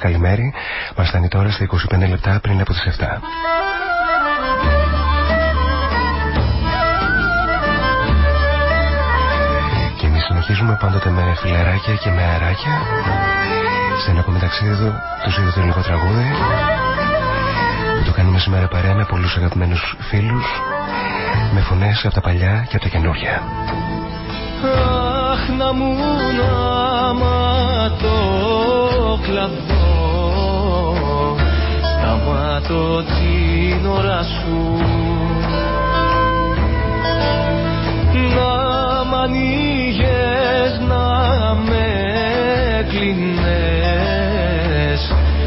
Λιζέτας Καλημέρη μας φτάνει τώρα στα 25 λεπτά πριν από τις 7. Και εμείς συνεχίζουμε πάντοτε με φιλεράκια και με αεράκια σε ένα από μεταξύ τους του σιδηροδρομικό τραγούδι που το κάνουμε σήμερα παρέα με πολλούς αγαπημένους φίλους με φωνές από τα παλιά και από τα καινούργια. Αχ να μου να το κλαδό Σταμάτω την ώρα σου. Άνοιγες να με κλείνες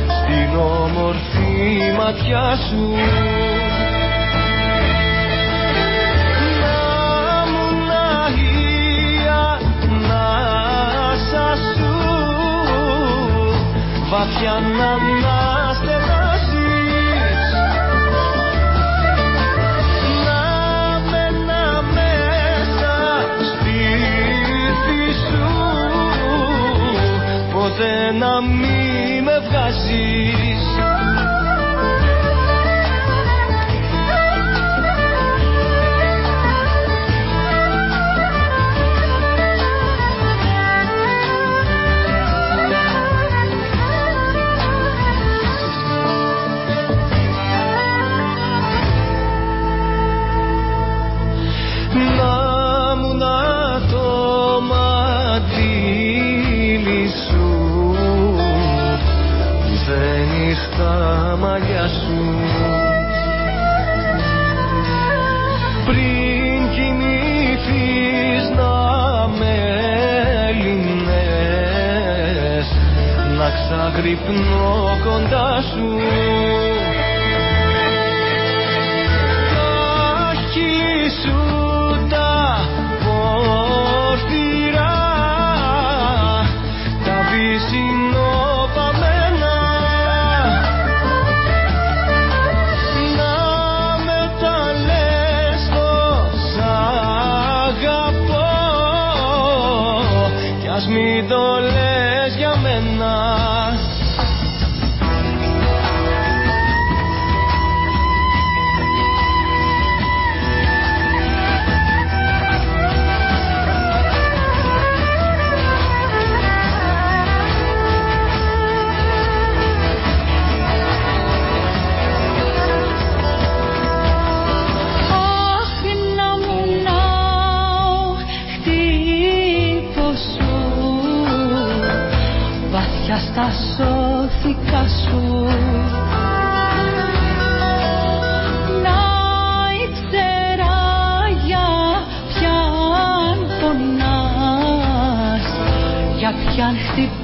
στην όμορφη ματιά σου. Βαθιά να ποτέ να μη με μαλλιά σου. Πριν κοιμηθείς να με λυνές Να ξαγρυπνώ κοντά σου. Τα χείλη σου Can't see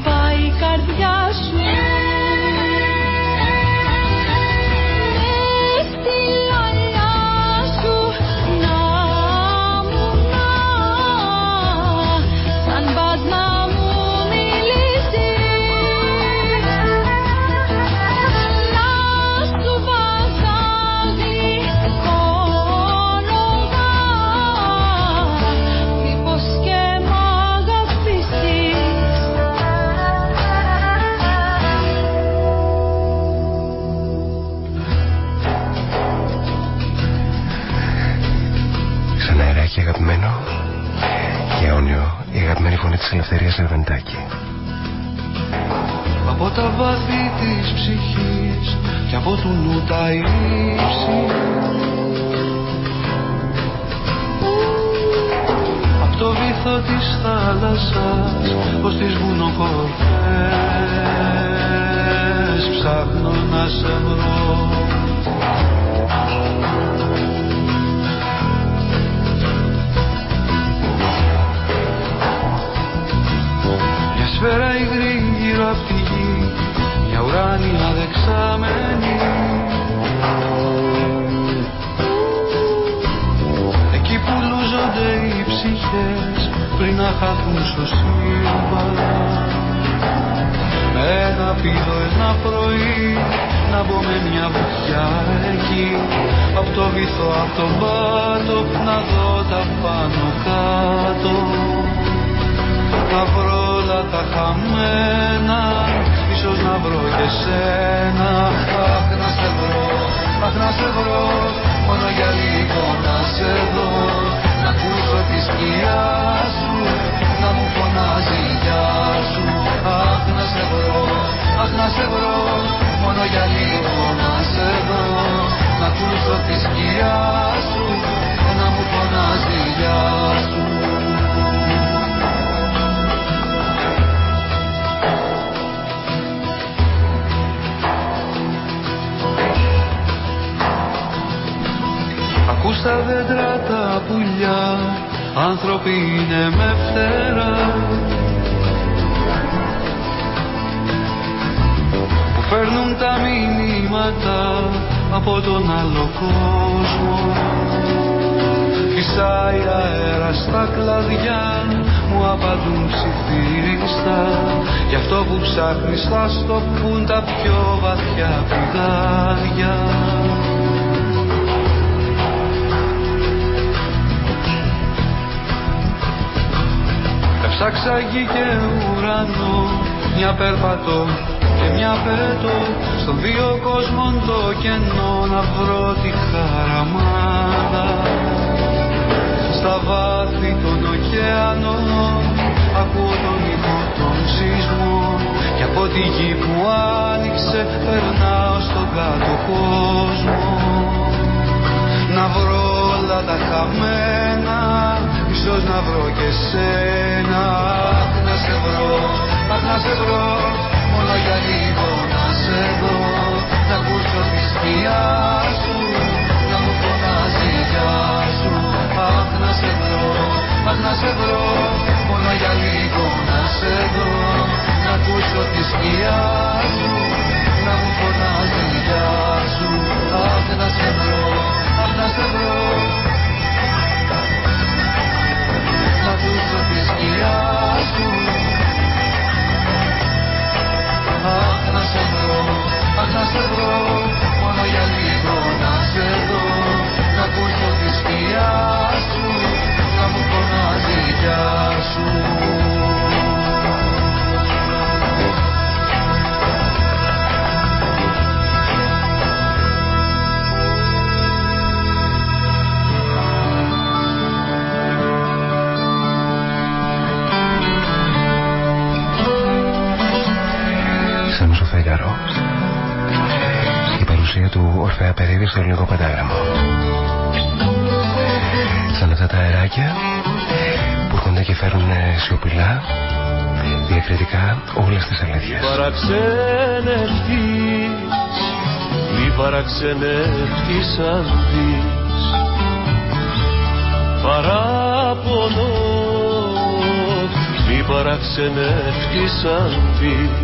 μη παραξενευτείς αν δεις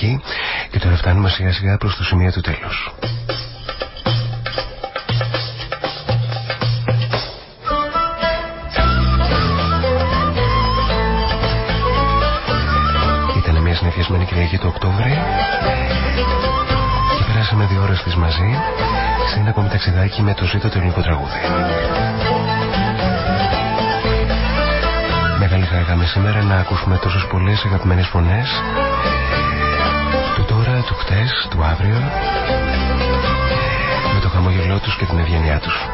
ακόμη Κυριακή και τώρα φτάνουμε σιγά σιγά προς το σημείο του τέλους. Ήταν μια συνεφιασμένη Κυριακή του Οκτώβρη και περάσαμε δύο ώρες της μαζί σε ένα ακόμη ταξιδάκι με το ζήτο του ελληνικού τραγούδι. Μεγάλη χαρά σήμερα να ακούσουμε τόσες πολλές αγαπημένες φωνές του τώρα, του χτες, του αύριο με το χαμογελό τους και την ευγένειά τους.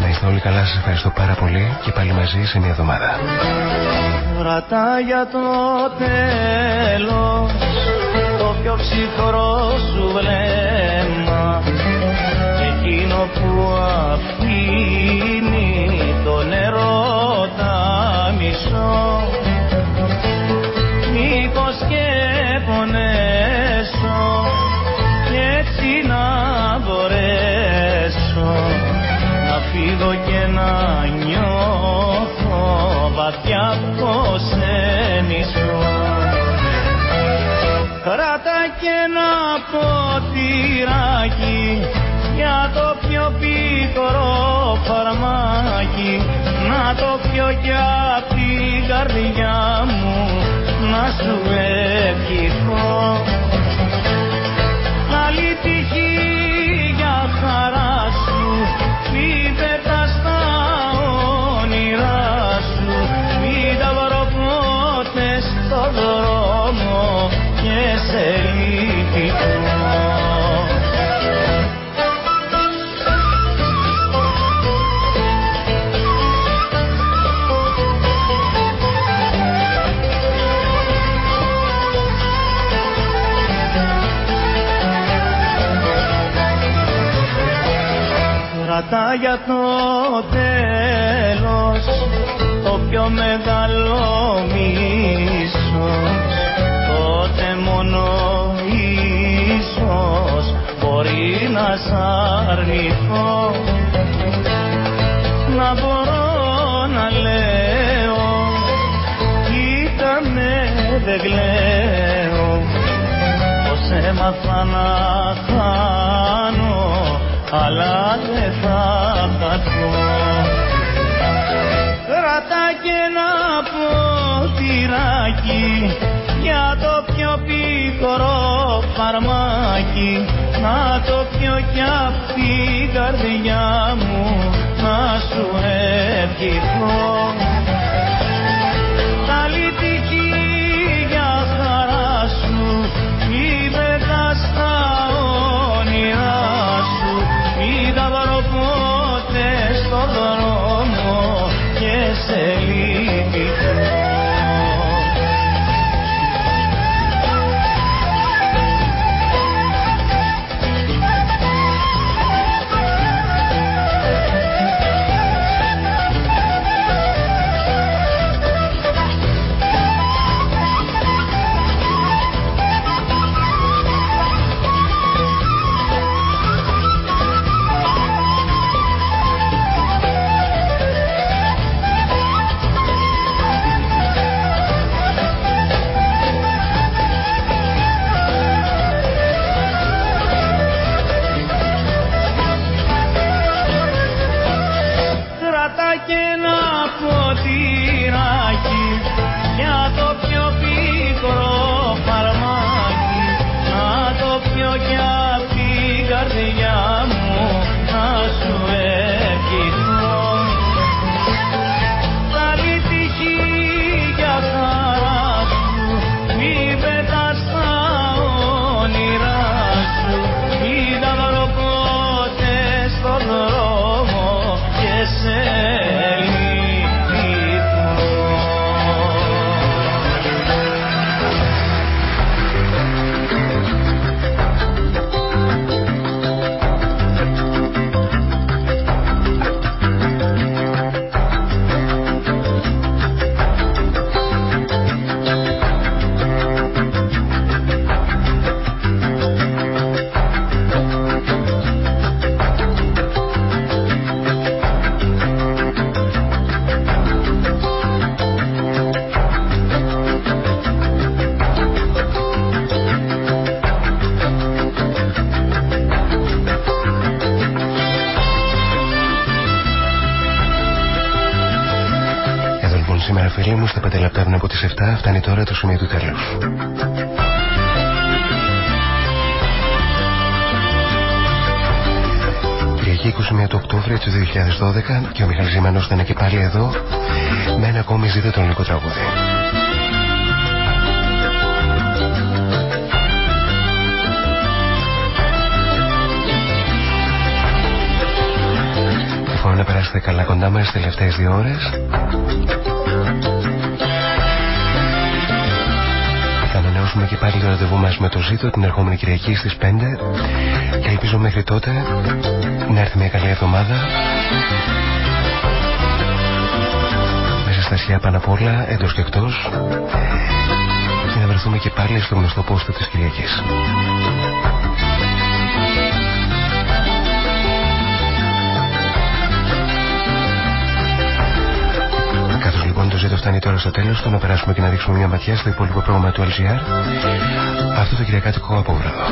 Να είστε όλοι καλά, σας ευχαριστώ πάρα πολύ και πάλι μαζί σε μια εβδομάδα. Ρατά για το τέλος το πιο ψυχρό σου βλέμμα εκείνο που αφήνει το νερό τα μισό να φύγω και να νιώθω βαθιά πως σε μισώ Κράτα και ένα ποτηράκι για το πιο πικρό φαρμάκι. Να το πιω κι απ' την καρδιά μου να σου ευχηθώ Κρατά για το τέλος το πιο μεγάλο μίσος. Τότε μόνο ίσως μπορεί να σ' αρνηθώ. Να μπορώ να λέω κοίτα με δεν κλαίω πως έμαθα να χάνω αλλά δεν θα χαθώ. Κράτα και ένα ποτηράκι για το πιο πικρό φαρμάκι. Να το πιω κι απ' την καρδιά μου να σου ευχηθώ τώρα το σημείο του τέλους. Κυριακή 21 του Οκτώβρη του 2012 και ο Μιχάλης Ζημανός ήταν και πάλι εδώ με ένα ακόμη ζήτο το ελληνικό τραγούδι. Εύχομαι να περάσετε καλά κοντά μας τις τελευταίες δύο ώρες ανανεώσουμε και πάλι το ραντεβού μας με το Ζήτο την ερχόμενη Κυριακή στις 5 και ελπίζω μέχρι τότε να έρθει μια καλή εβδομάδα. Μέσα στα σιά πάνω απ' όλα, εντός και εκτός. Και να βρεθούμε και πάλι στο γνωστό πόστο της Κυριακής. Το ζήτο φτάνει τώρα στο τέλος το να περάσουμε και να ρίξουμε μια ματιά στο υπόλοιπο πρόγραμμα του LGR αυτό το κυριακάτικο απόβραδο.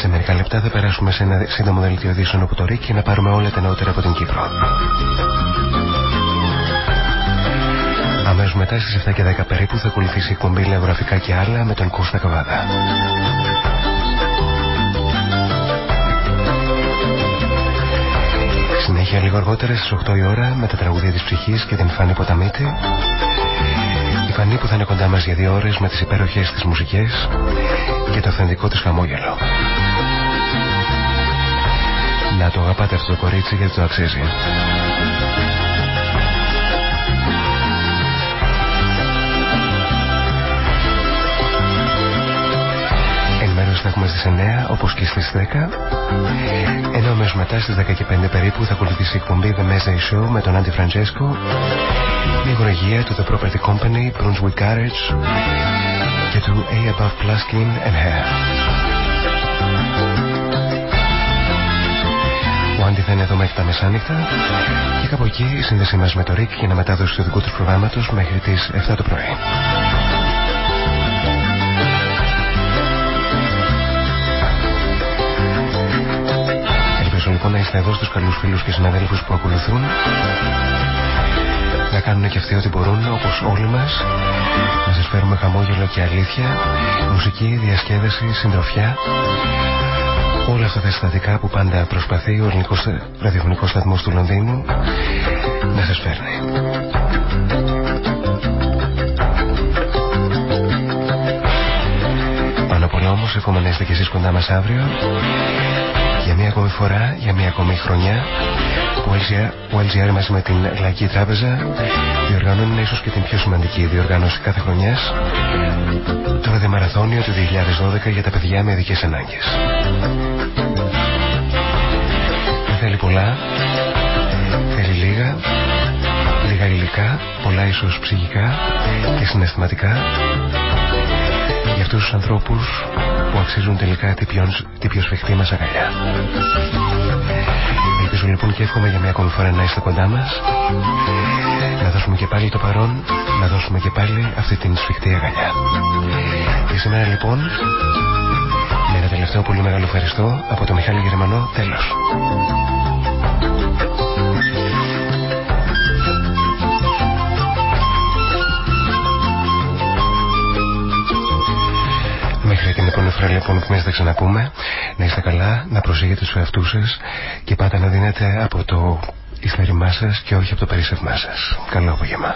Σε μερικά λεπτά θα περάσουμε σε ένα σύντομο δελτίο δύσεων από το ΡΙΚ και να πάρουμε όλα τα νεότερα από την Κύπρο. Αμέσως μετά στις 7 και 10 περίπου θα ακολουθήσει η εκπομπή Λεωγραφικά και άλλα με τον Κώστα Καβάδα. Συνέχεια λίγο αργότερα στις 8 η ώρα με τα τραγουδία της ψυχής και την Φανή Ποταμίτη. Η Φανή που θα είναι κοντά μας για δύο ώρες με τις υπέροχες της μουσικές και το αυθεντικό της χαμόγελο. Να το αγαπάτε αυτό το κορίτσι γιατί το αξίζει. Θα έχουμε στις 9 όπως και στις 10 ενώ αμέσως μετά στις 10 και 5 περίπου θα ακολουθήσει η εκπομπή The Message Show με τον Άντι Φραντζέσκο η υγρογία του The Property Company Brunswick Garage και του A Above Plus Skin and Hair. Ο Άντι θα είναι εδώ μέχρι τα μεσάνυχτα και κάπου εκεί η σύνδεσή μας με το Rick για να μετάδοση του δικού του προγράμματος μέχρι τις 7 το πρωί. Λοιπόν να είστε εδώ στους καλούς φίλους και συναδέλφους που ακολουθούν. Να κάνουν και αυτοί ό,τι μπορούν όπως όλοι μας. Να σας φέρουμε χαμόγελο και αλήθεια μουσική, διασκέδαση, συντροφιά. Όλα αυτά τα συστατικά που πάντα προσπαθεί ο ελληνικός ραδιοφωνικός σταθμός του Λονδίνου να σας φέρνει. Πάνω απ' όλα όμως εύχομαι να είστε και εσείς κοντά μας αύριο για μια ακόμη φορά, για μια ακόμη χρονιά ο LGR, ο LGR μαζί με την Λαϊκή Τράπεζα διοργανώνουν ίσως και την πιο σημαντική διοργάνωση κάθε χρονιάς το ραδιομαραθώνιο του 2012 για τα παιδιά με ειδικές ανάγκες. Δεν θέλει πολλά, θέλει λίγα, λίγα υλικά, πολλά ίσως ψυχικά και συναισθηματικά για αυτούς τους ανθρώπους που αξίζουν τελικά την πιο, την πιο σφιχτή μας αγκαλιά. Ελπίζω λοιπόν και εύχομαι για μια ακόμη φορά να είστε κοντά μας να δώσουμε και πάλι το παρόν να δώσουμε και πάλι αυτή την σφιχτή αγκαλιά. Και σήμερα λοιπόν με ένα τελευταίο πολύ μεγάλο ευχαριστώ από το Μιχάλη Γερμανό τέλος. Την επόμενη φορά λοιπόν που θα ξαναπούμε να είστε καλά, να προσέχετε στους εαυτούς σας και πάντα να δίνετε από το υστερημά σας και όχι από το περίσσευμά σας. Καλό απόγευμα.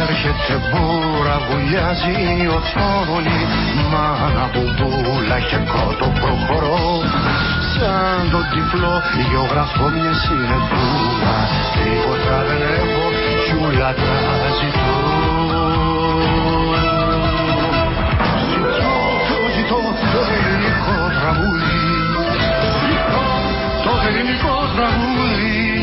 Έρχεται μπούρα, βουλιάζει η οθόνη Μάνα μπουμπούλα και κότο προχωρώ σαν τον τυφλό γεωγραφό μια συνεπούλα τίποτα δεν έχω κι όλα τα ζητώ. Ζητώ, το ζητώ το ελληνικό τραγούδι. Ζητώ το ελληνικό τραγούδι.